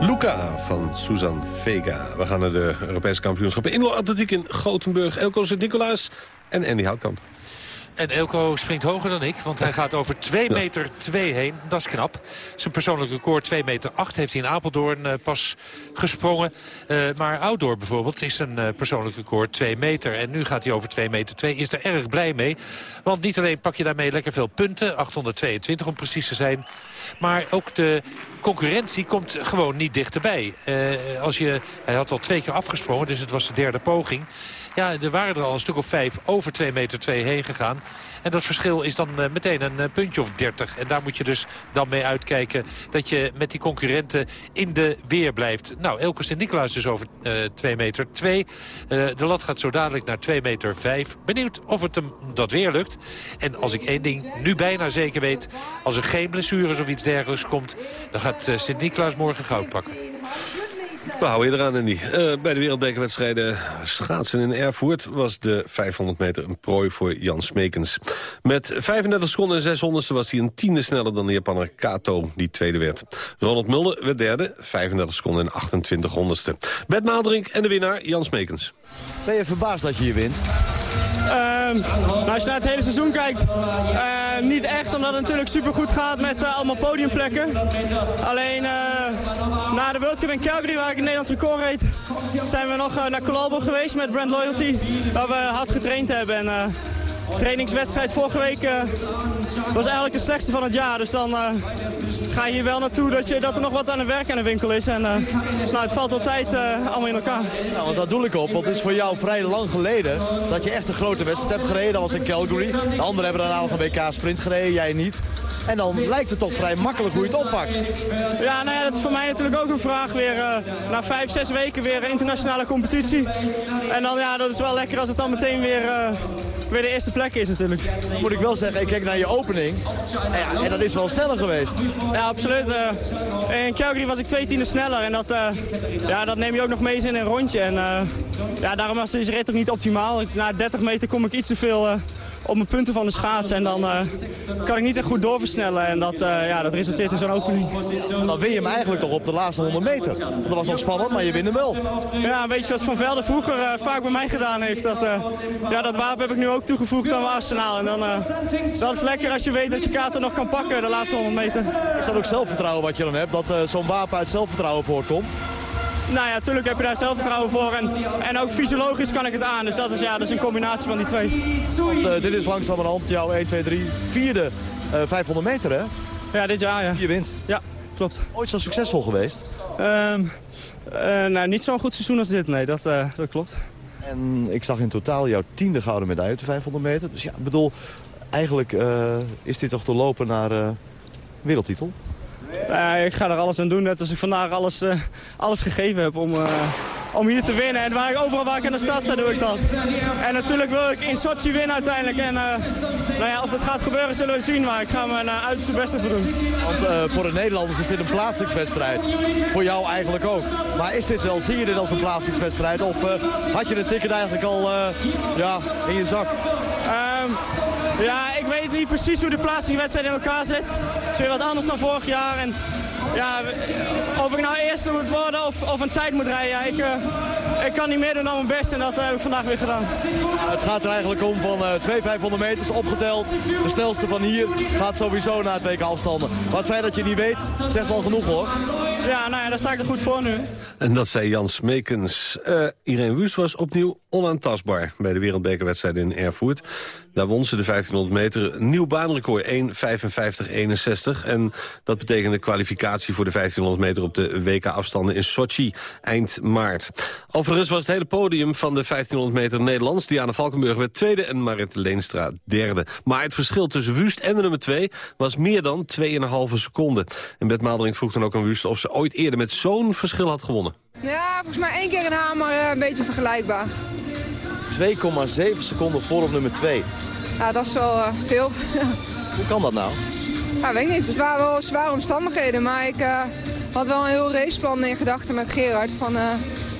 Luca van Susan Vega. We gaan naar de Europese kampioenschappen indoor-atletiek in Gothenburg. Elko Sint-Nicolaas en Andy Houtkamp. En Elko springt hoger dan ik, want hij gaat over 2 meter 2 heen. Dat is knap. Zijn persoonlijk record 2 meter 8 heeft hij in Apeldoorn eh, pas gesprongen. Eh, maar outdoor bijvoorbeeld is een eh, persoonlijk record 2 meter. En nu gaat hij over 2 meter 2. Is er erg blij mee. Want niet alleen pak je daarmee lekker veel punten. 822 om precies te zijn. Maar ook de concurrentie komt gewoon niet dichterbij. Als je, hij had al twee keer afgesprongen, dus het was de derde poging. Ja, er waren er al een stuk of vijf over 2 meter 2 heen gegaan. En dat verschil is dan eh, meteen een eh, puntje of 30. En daar moet je dus dan mee uitkijken dat je met die concurrenten in de weer blijft. Nou, Elke Sint-Nicolaas dus over eh 2 meter 2. Eh, de lat gaat zo dadelijk naar 2 meter 5. Benieuwd of het hem dat weer lukt. En als ik één ding nu bijna zeker weet... als er geen blessures of iets dergelijks komt... dan gaat Sint-Nicolaas morgen goud pakken. We houden je eraan, Andy. Eh, bij de wereldbekerwedstrijden schaatsen in Erfurt... was de 500 meter een prooi voor Jan Smekens. Met 35 seconden en 600 was hij een tiende sneller dan de Japanner Kato, die tweede werd. Ronald Mulder werd derde, 35 seconden en 28 honderdste. Bert Maalderink en de winnaar Jan Smekens. Ben je verbaasd dat je hier wint? Ehm, nou, als je naar het hele seizoen kijkt, eh, niet echt, omdat het natuurlijk super goed gaat met eh, allemaal podiumplekken. Alleen eh, na de World Cup in Calgary, waar ik een Nederlands record reed, zijn we nog naar Colalbo geweest met Brand Loyalty, waar we hard getraind hebben. En, trainingswedstrijd vorige week eh, was eigenlijk de slechtste van het jaar. Dus dan eh, ga je hier wel naartoe dat, je, dat er nog wat aan het werk aan de winkel is. En, eh, nou, het valt altijd eh, allemaal in elkaar. Nou, want dat doe ik op, want het is voor jou vrij lang geleden dat je echt een grote wedstrijd hebt gereden. Dat was in Calgary. De anderen hebben daarna nog een WK sprint gereden, jij niet. En dan lijkt het toch vrij makkelijk hoe je het oppakt. Ja, nou ja, dat is voor mij natuurlijk ook een vraag. Weer na vijf, zes weken weer internationale competitie. En dan ja, dat is wel lekker als het dan meteen weer, weer de eerste plek is natuurlijk. Dan moet ik wel zeggen, ik kijk naar je opening. En, ja, en dat is wel sneller geweest. Ja, absoluut. eh. in Calgary was ik twee tienden sneller. En dat, eh, ja, dat neem je ook nog mee in een rondje. En eh, ja, daarom was deze rit ook niet optimaal. Na 30 meter kom ik iets te veel op mijn punten van de schaats. En dan eh, kan ik niet echt goed doorversnellen. En dat, eh, ja, dat resulteert in zo'n opening. Dan win je hem eigenlijk toch op de laatste 100 meter. Dat was nog spannend, maar je wint hem wel. Ja, weet je wat Van Velden vroeger eh, vaak bij mij gedaan heeft? Dat, ja, dat wapen heb ik nu ook toegevoegd aan mijn arsenaal. En dan, dat is lekker als je weet dat je kaarten nog kan pakken de laatste 100 meter. Is dat ook zelfvertrouwen wat je dan hebt? Dat zo'n wapen uit zelfvertrouwen voortkomt? Nou ja, natuurlijk heb je daar zelfvertrouwen voor. En, en ook fysiologisch kan ik het aan. Dus dat is, ja, dat is een combinatie van die twee. Want, eh, dit is langzamerhand jouw 1, 2, 3, vierde eh, 500 meter, hè? Ja, dit jaar, ja. Je wint. Ja, klopt. Ooit zo succesvol geweest? Eh, nou, niet zo'n goed seizoen als dit, nee, dat, dat klopt. En ik zag in totaal jouw tiende gouden medaille op de 500 meter. Dus ja, ik bedoel, eigenlijk is dit toch te lopen naar wereldtitel? Ja, ik ga er alles aan doen, net als ik vandaag alles, eh, alles gegeven heb om, eh, om hier te winnen. En waar ik, overal waar ik in de stad sta, doe ik dat. En natuurlijk wil ik in Sochi winnen uiteindelijk. En nou ja, of dat gaat gebeuren, zullen we zien. Maar ik ga mijn uiterste beste voor doen. Want voor de Nederlanders is dit een plaatsingswedstrijd. Voor jou eigenlijk ook. Maar is dit wel, zie je dit als een plaatsingswedstrijd? Of had je de ticket eigenlijk al ja, in je zak? Um, ja, ik weet niet precies hoe de plaatsingswedstrijd in elkaar zit. Het is weer wat anders dan vorig jaar. En ja, of ik nou eerste moet worden of, of een tijd moet rijden, ja, ik, uh, ik kan niet meer doen dan mijn best en dat heb ik vandaag weer gedaan. Het gaat er eigenlijk om van uh, 2 500 meters opgeteld. De snelste van hier gaat sowieso naar het WK afstanden. Maar het feit dat je niet weet, zegt wel genoeg hoor. Ja, nou ja, daar sta ik er goed voor nu. En dat zei Jan Smekens. Uh, Irene Wust was opnieuw onaantastbaar bij de wereldbekerwedstrijd in Erfurt. Daar won ze de 1500 meter. Nieuw baanrecord 1.55.61. En dat betekende kwalificatie voor de 1500 meter op de WK-afstanden in Sochi eind maart. Overigens was het hele podium van de 1500 meter Nederlands. Diana Valkenburg werd tweede en Marit Leenstra derde. Maar het verschil tussen Wust en de nummer 2 was meer dan 2,5 seconden. En Bert Maaldering vroeg dan ook aan Wust of ze ooit eerder met zo'n verschil had gewonnen. Ja, volgens mij één keer een hamer een beetje vergelijkbaar. 2,7 seconden voor op nummer 2. Ja, dat is wel uh, veel. Hoe kan dat nou? Ja, weet ik niet. Het waren wel zware omstandigheden, maar ik uh, had wel een heel raceplan in gedachten met Gerard. Van, uh,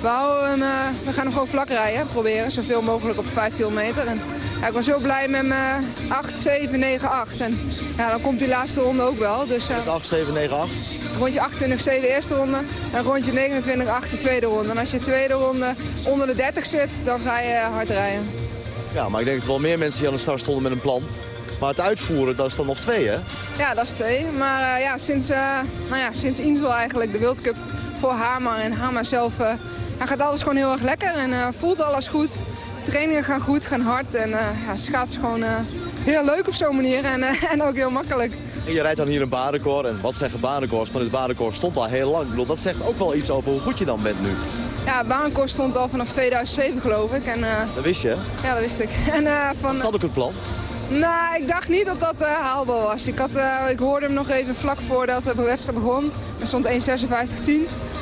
we, houden hem, we gaan hem gewoon vlak rijden, proberen, zoveel mogelijk op 15 meter. En, ja, ik was heel blij met mijn 8, 7, 9, 8. En ja, dan komt die laatste ronde ook wel. Dus, dat is 8, 7, 9, 8? Rondje 28, 7 eerste ronde en rondje 29, 8 de tweede ronde. En als je tweede ronde onder de 30 zit, dan ga je hard rijden. Ja, maar ik denk dat er wel meer mensen die aan de start stonden met een plan. Maar het uitvoeren, dat is dan nog twee, hè? Ja, dat is twee. Maar uh, ja, sinds, uh, nou ja, sinds Insel eigenlijk, de World Cup voor Hamer. En Hamer zelf uh, gaat alles gewoon heel erg lekker en voelt alles goed. De trainingen gaan goed, gaan hard. En ja, schaatsen gewoon heel leuk op zo'n manier en, en ook heel makkelijk. En je rijdt dan hier een baanrecord. En wat zeggen baanrecords? Maar dit baanrecord stond al heel lang. Ik bedoel, dat zegt ook wel iets over hoe goed je dan bent nu. Ja, baanrecord stond al vanaf 2007 geloof ik. En, dat wist je? Ja, dat wist ik. En, van, was dat ook het plan? Nou, ik dacht niet dat dat uh, haalbaar was. Ik, had, ik hoorde hem nog even vlak voordat de wedstrijd begon. Er stond 1.56.10.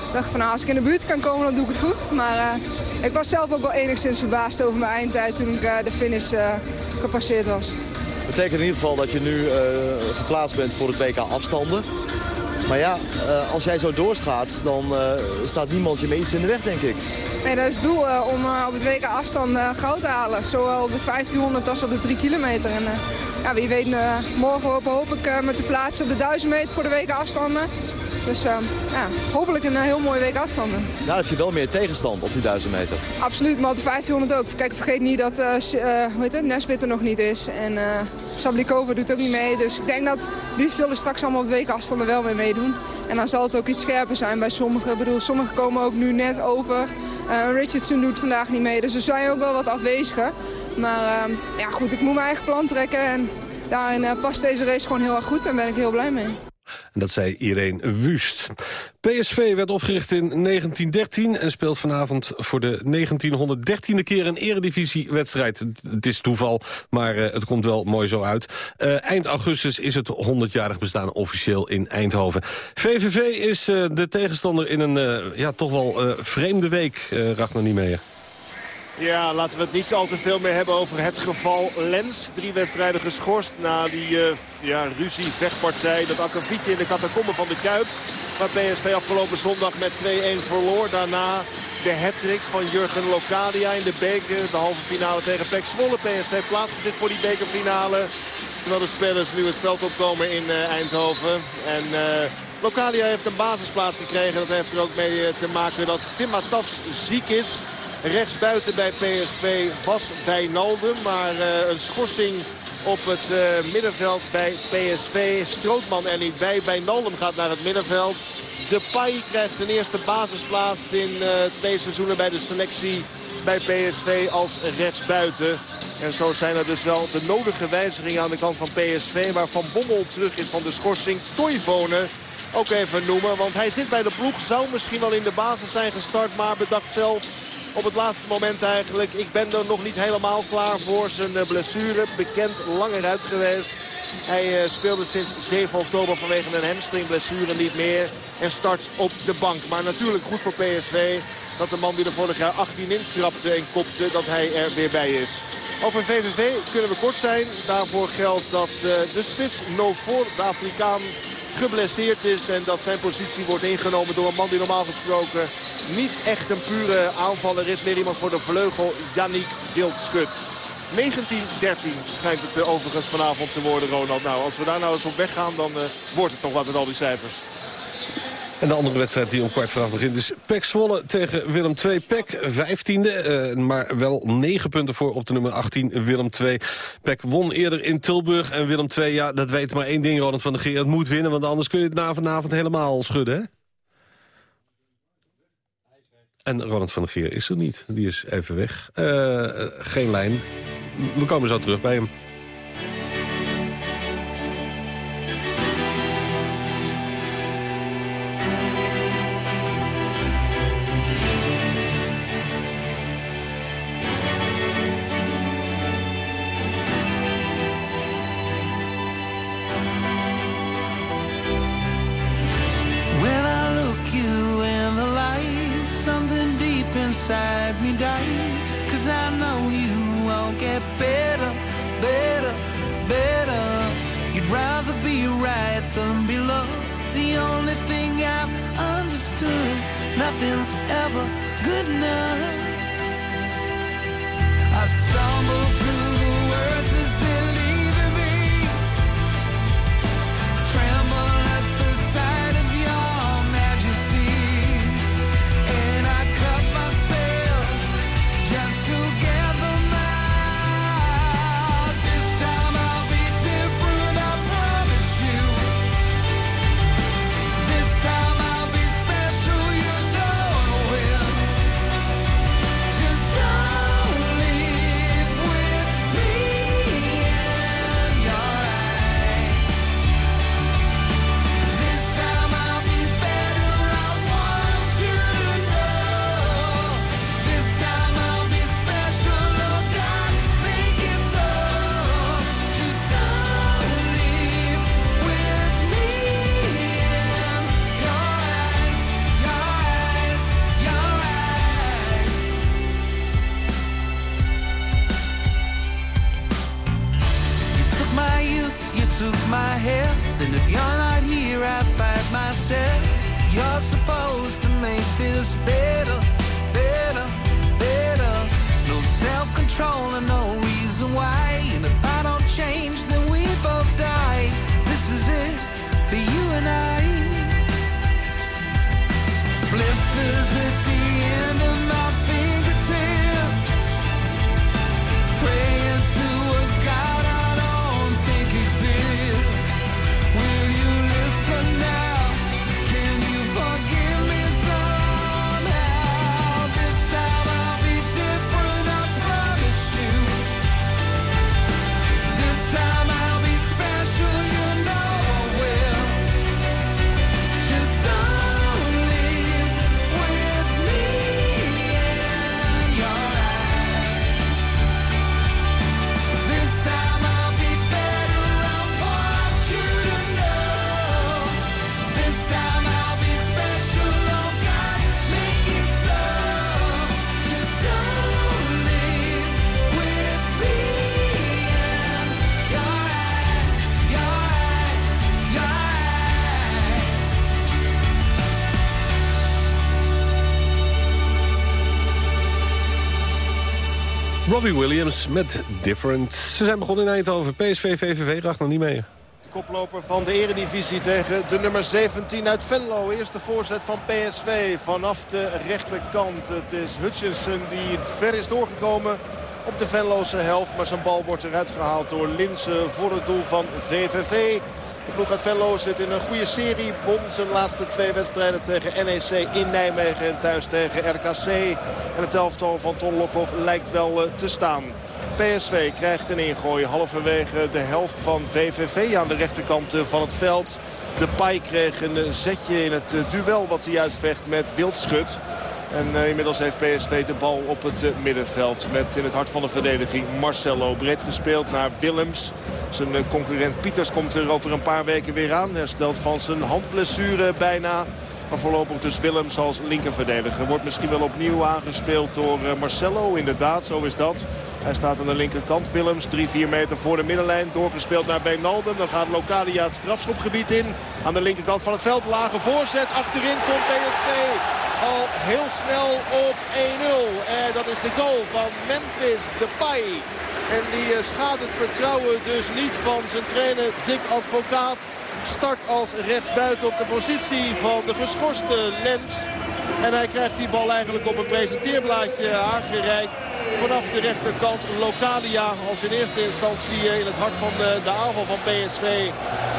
Ik dacht van nou, als ik in de buurt kan komen, dan doe ik het goed. Maar ik was zelf ook wel enigszins verbaasd over mijn eindtijd toen ik de finish gepasseerd was. Dat betekent in ieder geval dat je nu geplaatst bent voor het WK afstanden. Maar ja, als jij zo doorschaat, dan staat niemand je meer iets in de weg, denk ik. Nee, dat is het doel, om op het WK afstand goud te halen. Zowel op de 1500 als op de 3 kilometer. En ja, wie weet, morgen hoop, hoop ik met de plaats op de 1000 meter voor de WK afstanden. Dus uh, ja, hopelijk een uh, heel mooi week afstanden. Dan heb je wel meer tegenstand op die 1000 meter. Absoluut, maar op de 1500 ook. Kijk, vergeet niet dat uh, hoe heet het, Nesbitt er nog niet is. En uh, Sablikova doet ook niet mee. Dus ik denk dat die zullen straks allemaal op de week afstanden wel mee meedoen. En dan zal het ook iets scherper zijn bij sommigen. Ik bedoel, sommigen komen ook nu net over. Richardson doet vandaag niet mee. Dus er zijn ook wel wat afwezigen. Maar ja, goed, ik moet mijn eigen plan trekken. En daarin past deze race gewoon heel erg goed. En daar ben ik heel blij mee. En dat zei Irene Wust. PSV werd opgericht in 1913 en speelt vanavond voor de 1913e keer een eredivisiewedstrijd. Het is toeval, maar uh, het komt wel mooi zo uit. Uh, eind augustus is het 100-jarig bestaan officieel in Eindhoven. VVV is uh, de tegenstander in een ja, toch wel vreemde week, Ragnar Niemeyer. Ja, laten we het niet al te veel meer hebben over het geval Lens. Drie wedstrijden geschorst na die uh, ja, ruzie, vechtpartij. Dat akkefietje in de catacombe van de Kuip. Waar PSV afgelopen zondag met 2-1 verloor. Daarna de hattrick van Jurgen Locadia in de beker. De halve finale tegen Pek Zwolle. PSV plaatste zich voor die bekerfinale. Terwijl de spelers nu het veld opkomen in uh, Eindhoven. En uh, Locadia heeft een basisplaats gekregen. Dat heeft er ook mee te maken dat Tim Matafs ziek is. Rechtsbuiten bij PSV was Wijnaldum. Maar uh, een schorsing op het uh, middenveld bij PSV. Strootman er niet bij. Wijnaldum gaat naar het middenveld. Depay krijgt zijn eerste basisplaats in uh, twee seizoenen bij de selectie bij PSV als rechtsbuiten. En zo zijn er dus wel de nodige wijzigingen aan de kant van PSV. Waar Van Bommel terug is van de schorsing. Toivonen ook even noemen. Want hij zit bij de ploeg. Zou misschien wel in de basis zijn gestart. Maar bedacht zelf op het laatste moment eigenlijk. Ik ben er nog niet helemaal klaar voor. Zijn blessure bekend langer uit geweest. Hij eh, speelde sinds 7 oktober vanwege een hamstringblessure niet meer. En start op de bank. Maar natuurlijk goed voor PSV dat de man die er vorig jaar 18 in trapte en kopte, dat hij er weer bij is. Over VVV kunnen we kort zijn. Daarvoor geldt dat eh, de spits Nofor, de Afrikaan, geblesseerd is. En dat zijn positie wordt ingenomen door een man die normaal gesproken niet echt een pure aanvaller is. Meer iemand voor de vleugel, Yannick Wildschut. 19-13 schijnt het eh, overigens vanavond te worden, Ronald. Nou, als we daar nou eens op weggaan, dan uh, wordt het nog wat met al die cijfers. En de andere wedstrijd die om kwart vanaf begint is Pek Zwolle tegen Willem II. Pek 15e, uh, maar wel 9 punten voor op de nummer 18 Willem II. Pek won eerder in Tilburg en Willem II, ja, dat weet maar één ding, Ronald van der Geer. Het moet winnen, want anders kun je het na vanavond helemaal schudden, hè? En Ronald van der Geer is er niet. Die is even weg. Uh, geen lijn. We komen zo terug bij hem. Nothing's ever good enough. I stumble Robbie Williams met Different. Ze zijn begonnen in Eindhoven. PSV, VVV, racht nog niet mee. De koploper van de eredivisie tegen de nummer 17 uit Venlo. Eerste voorzet van PSV vanaf de rechterkant. Het is Hutchinson die ver is doorgekomen op de Venloze helft. Maar zijn bal wordt eruit gehaald door Linsen voor het doel van VVV. De ploeg uit Venlo zit in een goede serie. Won zijn laatste twee wedstrijden tegen NEC in Nijmegen en thuis tegen RKC. En het elftal van Ton Lokhoff lijkt wel eh, te staan. PSV krijgt een ingooi halverwege de helft van VVV aan de rechterkant eh, van het veld. De Pai kreeg een eh, zetje in het duel wat hij uitvecht met Wildschut. En eh, inmiddels heeft PSV de bal op het eh, middenveld. Met in het hart van de verdediging Marcelo. Breed gespeeld naar Willems. Zijn eh, concurrent Pieters komt er over een paar weken weer aan. Herstelt van zijn handblessure bijna. Maar voorlopig dus Willems als linkerverdediger. Wordt misschien wel opnieuw aangespeeld door eh, Marcelo. Inderdaad, zo is dat. Hij staat aan de linkerkant. Willems 3-4 meter voor de middenlijn. Doorgespeeld naar Wijnaldum. Dan gaat Locadia het strafschopgebied in. Aan de linkerkant van het veld. Lage voorzet. Achterin komt PSV al heel snel op 1-0. En dat is de goal van Memphis Depay. En die eh, schaadt het vertrouwen dus niet van zijn trainer Dick Advocaat. Start als rechtsbuiten op de positie van de geschorste Lens. En hij krijgt die bal eigenlijk op een presenteerblaadje aangereikt. Vanaf de rechterkant Localia als in eerste instantie in het hart van de, de aanval van PSV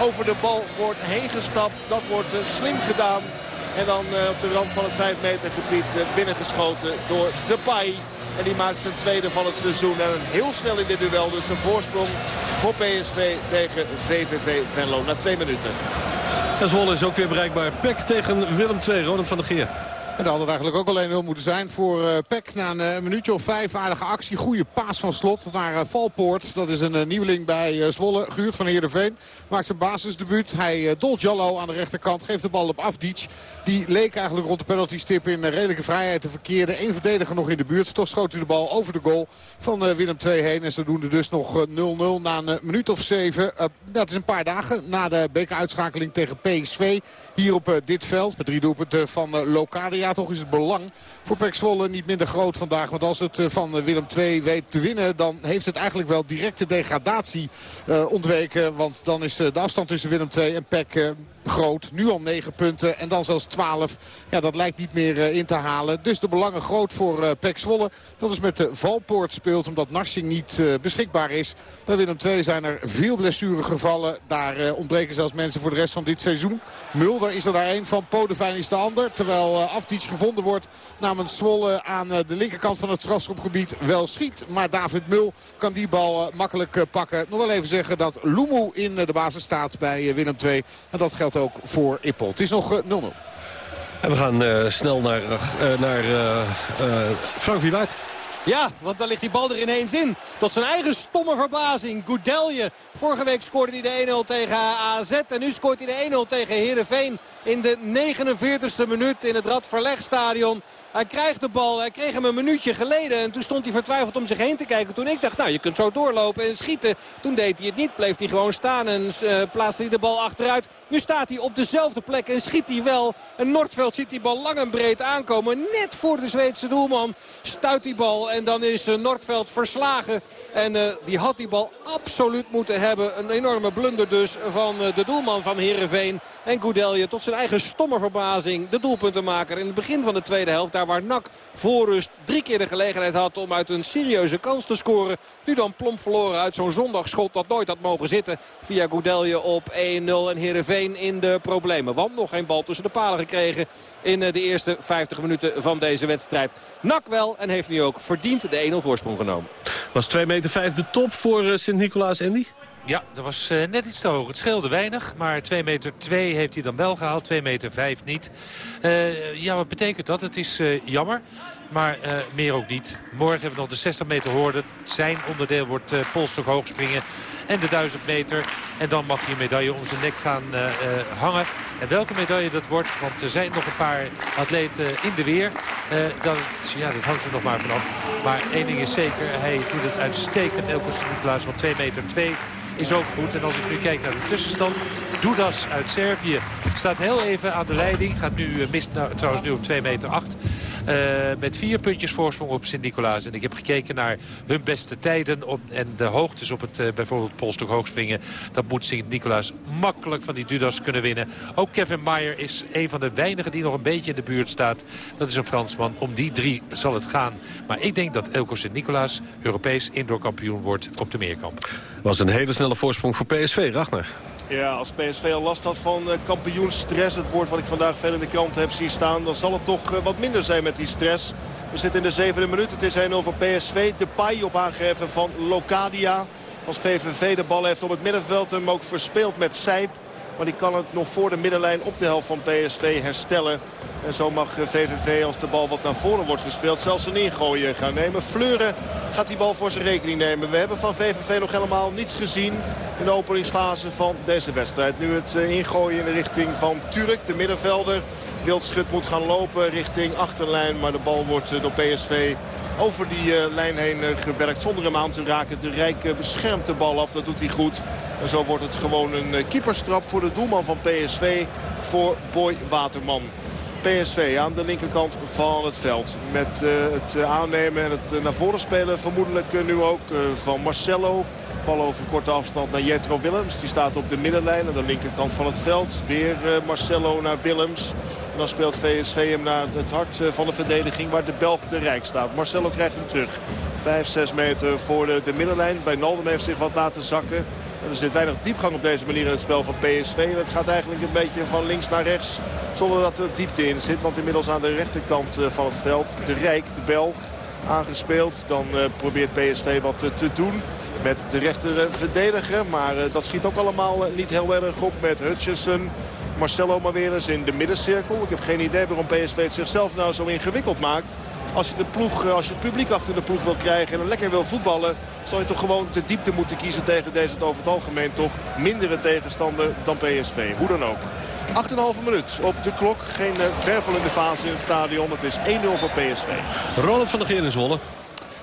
over de bal wordt heen gestapt. Dat wordt eh, slim gedaan. En dan eh, op de rand van het 5 meter gebied eh, binnengeschoten door Depay. En die maakt zijn tweede van het seizoen. En heel snel in dit duel dus de voorsprong voor PSV tegen VVV Venlo na twee minuten. En Zwolle is ook weer bereikbaar. Pek tegen Willem II. Ronald van der Geer. En dat had het eigenlijk ook alleen 0 moeten zijn voor uh, Peck. Na een uh, minuutje of vijf aardige actie. Goede paas van slot naar uh, Valpoort. Dat is een nieuweling bij Zwolle. Gehuurd van Heerenveen. Maakt zijn basisdebuut. Hij dolt Jallo aan de rechterkant. Geeft de bal op Afdic. Die leek eigenlijk rond de penaltystip in redelijke vrijheid te verkeerde. Eén verdediger nog in de buurt. Toch schoot hij de bal over de goal van Willem II heen. En ze doen er dus nog 0-0 na een minuut of zeven. dat is een paar dagen na de bekeruitschakeling tegen PSV. Hier op dit veld. Met drie doelpunten van Locadia toch is het belang voor Pek Zwolle niet minder groot vandaag. Want als het van Willem II weet te winnen... dan heeft het eigenlijk wel directe degradatie uh, ontweken. Want dan is de afstand tussen Willem II en Pek... groot. Nu al 9 punten en dan zelfs 12. Ja, dat lijkt niet meer uh, in te halen. Dus de belangen groot voor uh, Pek Zwolle. Dat is met de Valpoort speelt omdat Narsing niet uh, beschikbaar is. Bij Willem II zijn er veel blessuren gevallen. Daar ontbreken zelfs mensen voor de rest van dit seizoen. Mulder is er daar één van. Podevijn is de ander. Terwijl Afdic gevonden wordt namens Zwolle aan de linkerkant van het strafschopgebied wel schiet. Maar David Mul kan die bal makkelijk pakken. Nog wel even zeggen dat Lumu in de basis staat bij Willem II. En dat geldt ook voor Ippel. Het is nog 0-0. En we gaan uh, snel naar, uh, naar uh, Frank Wielaert. Ja, want dan ligt die bal er ineens in. Tot zijn eigen stomme verbazing. Goudelje. Vorige week scoorde hij de 1-0 tegen AZ. En nu scoort hij de 1-0 tegen Heerenveen. In de 49ste minuut in het Radverlegstadion. Hij krijgt de bal. Hij kreeg hem een minuutje geleden. En toen stond hij vertwijfeld om zich heen te kijken. Toen ik dacht, nou je kunt zo doorlopen en schieten. Toen deed hij het niet. Bleef hij gewoon staan en uh, plaatste hij de bal achteruit. Nu staat hij op dezelfde plek en schiet hij wel. En Noordveld ziet die bal lang en breed aankomen. Net voor de Zweedse doelman stuit die bal. En dan is uh, Noordveld verslagen. En uh, die had die bal absoluut moeten hebben. Een enorme blunder dus van de doelman van Heerenveen. En Goudelje tot zijn eigen stomme verbazing de doelpuntenmaker in het begin van de tweede helft. Daar waar NAC voor rust drie keer de gelegenheid had om uit een serieuze kans te scoren. Nu dan plomp verloren uit zo'n zondagschot dat nooit had mogen zitten. Via Goudelje op 1-0 en Heerenveen in de problemen. Want nog geen bal tussen de palen gekregen in de eerste 50 minuten van deze wedstrijd. NAC wel en heeft nu ook verdiend de 1-0 voorsprong genomen. Was 2 meter 5 de top voor uh, Sint-Nicolaas Andy? Ja, dat was uh, net iets te hoog. Het scheelde weinig, maar 2 meter 2 heeft hij dan wel gehaald. 2 meter 5 niet. Uh, ja, wat betekent dat? Het is uh, jammer. Maar meer ook niet. Morgen hebben we nog de 60 meter hoorde. Zijn onderdeel wordt uh, polstok hoog springen. En de 1000 meter. En dan mag hij een medaille om zijn nek gaan hangen. En welke medaille dat wordt. Want er zijn nog een paar atleten in de weer. dat, ja, dat hangt er nog maar vanaf. Maar één ding is zeker. Hij doet het uitstekend. Elko Sint-Nicolaas van 2 meter 2 is ook goed. En als ik nu kijk naar de tussenstand. Dudas uit Servië staat heel even aan de leiding. Gaat nu, mist nou, trouwens nu op 2 meter 8. Uh, met vier puntjes voorsprong op Sint-Nicolaas. En ik heb gekeken naar hun beste tijden op, en de hoogtes op het uh, bijvoorbeeld polstok hoogspringen. Dat moet Sint-Nicolaas makkelijk van die Dudas kunnen winnen. Ook Kevin Meyer is een van de weinigen die nog een beetje in de buurt staat. Dat is een Fransman. Om die drie zal het gaan. Maar ik denk dat Elko Sint-Nicolaas Europees indoorkampioen wordt op de meerkamp. Was een hele snelle voorsprong voor PSV, Ragnar. Ja, als PSV al last had van uh, kampioensstress, het woord wat ik vandaag veel in de krant heb zien staan, dan zal het toch uh, wat minder zijn met die stress. We zitten in de zevende minuut, het is 1-0 voor PSV. Depay op aangeven van Locadia. Als VVV de bal heeft op het middenveld, hem ook verspeeld met Sijp. Maar die kan het nog voor de middenlijn op de helft van PSV herstellen. En zo mag eh, VVV als de bal wat naar voren wordt gespeeld zelfs een ingooien gaan nemen. Fleuren gaat die bal voor zijn rekening nemen. We hebben van VVV nog helemaal niets gezien in de openingsfase van deze wedstrijd. Nu het eh, ingooien in de richting van Turk, de middenvelder. Wildschut moet gaan lopen richting achterlijn. Maar de bal wordt eh, door PSV over die eh, lijn heen eh, gewerkt zonder hem aan te raken. De Rijk eh, beschermt de bal af, dat doet hij goed. En zo wordt het gewoon een eh, keeperstrap voor de doelman van PSV voor Boy Waterman. PSV aan de linkerkant van het veld. Met eh, het eh, aannemen en het eh, naar voren spelen vermoedelijk nu ook van Marcelo. Bal over korte afstand naar Jetro Willems. Die staat op de middenlijn aan de linkerkant van het veld. Weer eh, Marcelo naar Willems. En dan speelt VSV hem naar het hart eh, van de verdediging waar de Belg de Rijk staat. Marcelo krijgt hem terug. 5, 6 meter voor de, de middenlijn. Bij Naldum heeft zich wat laten zakken. En er zit weinig diepgang op deze manier in het spel van PSV. En het gaat eigenlijk een beetje van links naar rechts. Zonder dat er diepte in zit. Want inmiddels aan de rechterkant eh, van het veld de Rijk, de Belg, aangespeeld. Dan eh, probeert PSV wat eh, te doen met de rechter eh, verdediger. Maar dat schiet ook allemaal niet heel erg op met Hutchison. Marcelo maar weer eens in de middencirkel. Ik heb geen idee waarom PSV het zichzelf nou zo ingewikkeld maakt. Als je, de ploeg, als je het publiek achter de ploeg wil krijgen en lekker wil voetballen... zal je toch gewoon de diepte moeten kiezen tegen deze over het algemeen toch mindere tegenstander dan PSV. Hoe dan ook. 8,5 minuut op de klok. Geen eh, wervelende fase in het stadion. Het is 1-0 voor PSV. Ronald van der Geer in Zwolle.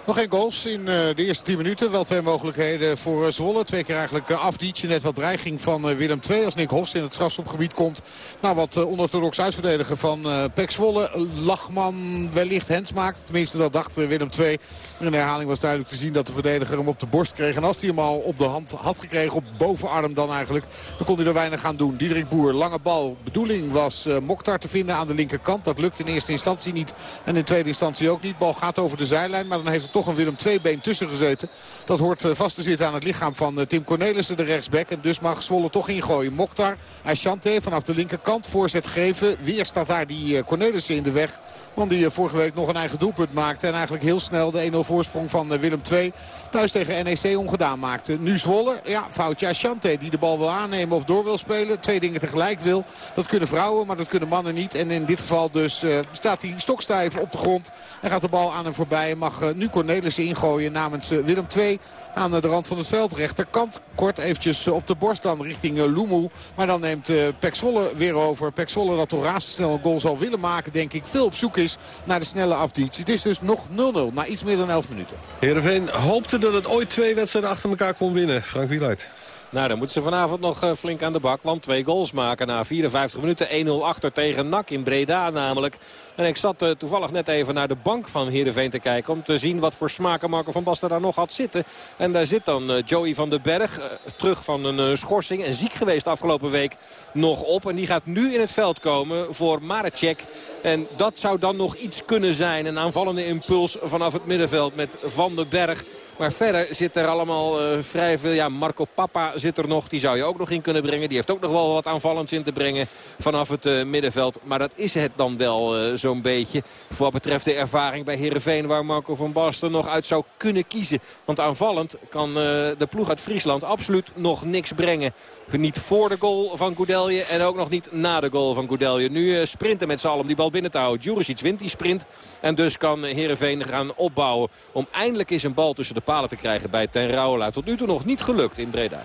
Nog geen goals in eh, de eerste 10 minuten. Wel twee mogelijkheden voor eh, Zwolle. Twee keer eigenlijk uh, afdietje. Net wat dreiging van eh, Willem II. Als Nick Hofs in het strafschopgebied komt. Nou, wat onorthodox uitverdedigen van Pek Zwolle. Lachman wellicht hens maakt. Tenminste, dat dacht Willem II. Maar in de herhaling was duidelijk te zien dat de verdediger hem op de borst kreeg. En als hij hem al op de hand had gekregen, op bovenarm dan eigenlijk... dan kon hij er weinig aan doen. Diederik Boer, lange bal. Bedoeling was Mokhtar te vinden aan de linkerkant. Dat lukt in eerste instantie niet. En in tweede instantie ook niet. Bal gaat over de zijlijn. Maar dan heeft er toch een Willem II-been tussen gezeten. Dat hoort uh, vast te zitten aan het lichaam van uh, Tim Cornelissen, de rechtsback. En dus mag Zwolle toch ingooien. Mokhtar, Ashante vanaf de linkerkant. Voorzet geven. Weer staat daar die uh, Cornelissen in de weg. Want die vorige week nog een eigen doelpunt maakte. En eigenlijk heel snel de 1-0 voorsprong van Willem II thuis tegen NEC ongedaan maakte. Nu Zwolle, ja, foutje Ashante die de bal wil aannemen of door wil spelen. Twee dingen tegelijk wil. Dat kunnen vrouwen, maar dat kunnen mannen niet. En in dit geval dus staat hij stokstijf op de grond. En gaat de bal aan hem voorbij. En mag nu Cornelissen ingooien namens uh, Willem II aan de rand van het veld. Rechterkant kort eventjes op de borst dan richting Lumu. Maar dan neemt Pek Zwolle weer over. Pek Zwolle dat toch razendsnel een goal zal willen maken denk ik. Veel op zoek is naar de snelle afdiets. Het is dus nog 0-0 na iets meer dan 11 minuten. Heerenveen hoopte dat het ooit twee wedstrijden achter elkaar kon winnen. Frank Wieluid. Nou, dan moeten ze vanavond nog uh, flink aan de bak. Want twee goals maken na 54 minuten. 1-0 achter tegen NAC in Breda namelijk. En ik zat uh, toevallig net even naar de bank van Heerenveen te kijken... om te zien wat voor smaken Marco van Basten daar nog had zitten. En daar zit dan uh, Joey van den Berg, terug van een schorsing... en ziek geweest afgelopen week nog op. En die gaat nu in het veld komen voor Marecek. En dat zou dan nog iets kunnen zijn. Een aanvallende impuls vanaf het middenveld met Van den Berg... Maar verder zit er allemaal uh, vrij veel. Ja, Marco Papa zit er nog. Die zou je ook nog in kunnen brengen. Die heeft ook nog wel wat aanvallends in te brengen vanaf het uh, middenveld. Maar dat is het dan wel uh, zo'n beetje. Voor wat betreft de ervaring bij Heerenveen... waar Marco van Basten nog uit zou kunnen kiezen. Want aanvallend kan de ploeg uit Friesland absoluut nog niks brengen. Niet voor de goal van Goudelje en ook nog niet na de goal van Goudelje. Nu sprinten met z'n allen om die bal binnen te houden. Juricic wint die sprint. En dus kan Heerenveen gaan opbouwen. Om eindelijk een bal tussen de palen te krijgen bij Ten Rauwela. Tot nu toe nog niet gelukt in Breda.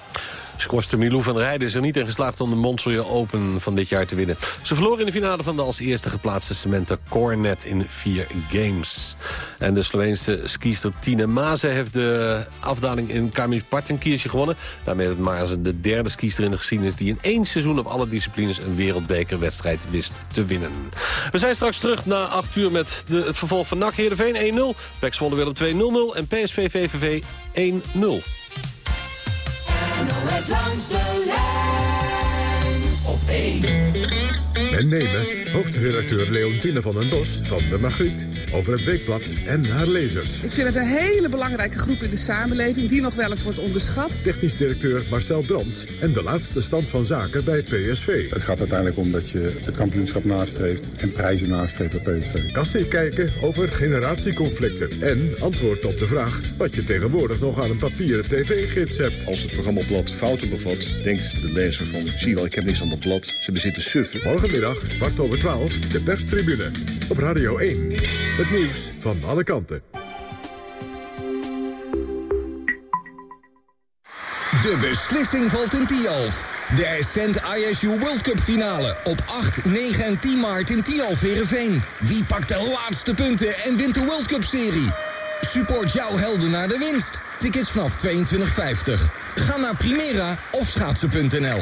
Scorste Milou van der Heijden is er niet in geslaagd om de Montreal Open van dit jaar te winnen. Ze verloor in de finale van de als eerste geplaatste Samantha Cornet in vier games. En de Sloveense skiester Tine Maze heeft de afdaling in Garmisch-Partenkirchen gewonnen. Daarmee het Maze de derde skiester in de geschiedenis die in één seizoen op alle disciplines een wereldbekerwedstrijd wist te winnen. We zijn straks terug na 8 uur met de, het vervolg van NAC Heerenveen 1-0. Pek Zwolle Willem 2 0-0 en PSV VVV 1-0. NOS langs de lijn op 1. Men nemen hoofdredacteur Leontine van den Bos van de Magriet over het weekblad en haar lezers. Ik vind het een hele belangrijke groep in de samenleving die nog wel eens wordt onderschat. Technisch directeur Marcel Brands en de laatste stand van zaken bij PSV. Het gaat uiteindelijk om dat je het kampioenschap nastreeft en prijzen nastreeft bij PSV. Kassie kijken over generatieconflicten en antwoord op de vraag wat je tegenwoordig nog aan een papieren tv-gids hebt. Als het programmablad fouten bevat, denkt de lezer van zie wel, ik heb niks aan dat blad. Ze bezitten suffen. Morgenmiddag, kwart over twaalf, de perstribune. Op Radio 1. Het nieuws van alle kanten. De beslissing valt in Tialf. De ISU World Cup finale op 8, 9 en 10 maart in Tialf Heerenveen. Wie pakt de laatste punten en wint de World Cup serie? Support jouw helden naar de winst. Tickets vanaf 22,50. Ga naar Primera of schaatsen.nl.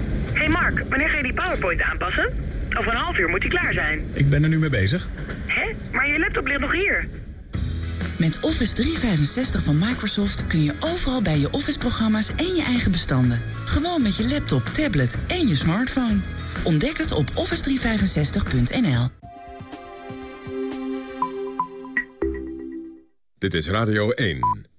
Mark, wanneer ga je die PowerPoint aanpassen? Over een half uur moet die klaar zijn. Ik ben er nu mee bezig. Hè? Maar je laptop ligt nog hier. Met Office 365 van Microsoft kun je overal bij je Office-programma's en je eigen bestanden. Gewoon met je laptop, tablet en je smartphone. Ontdek het op office365.nl. Dit is Radio 1.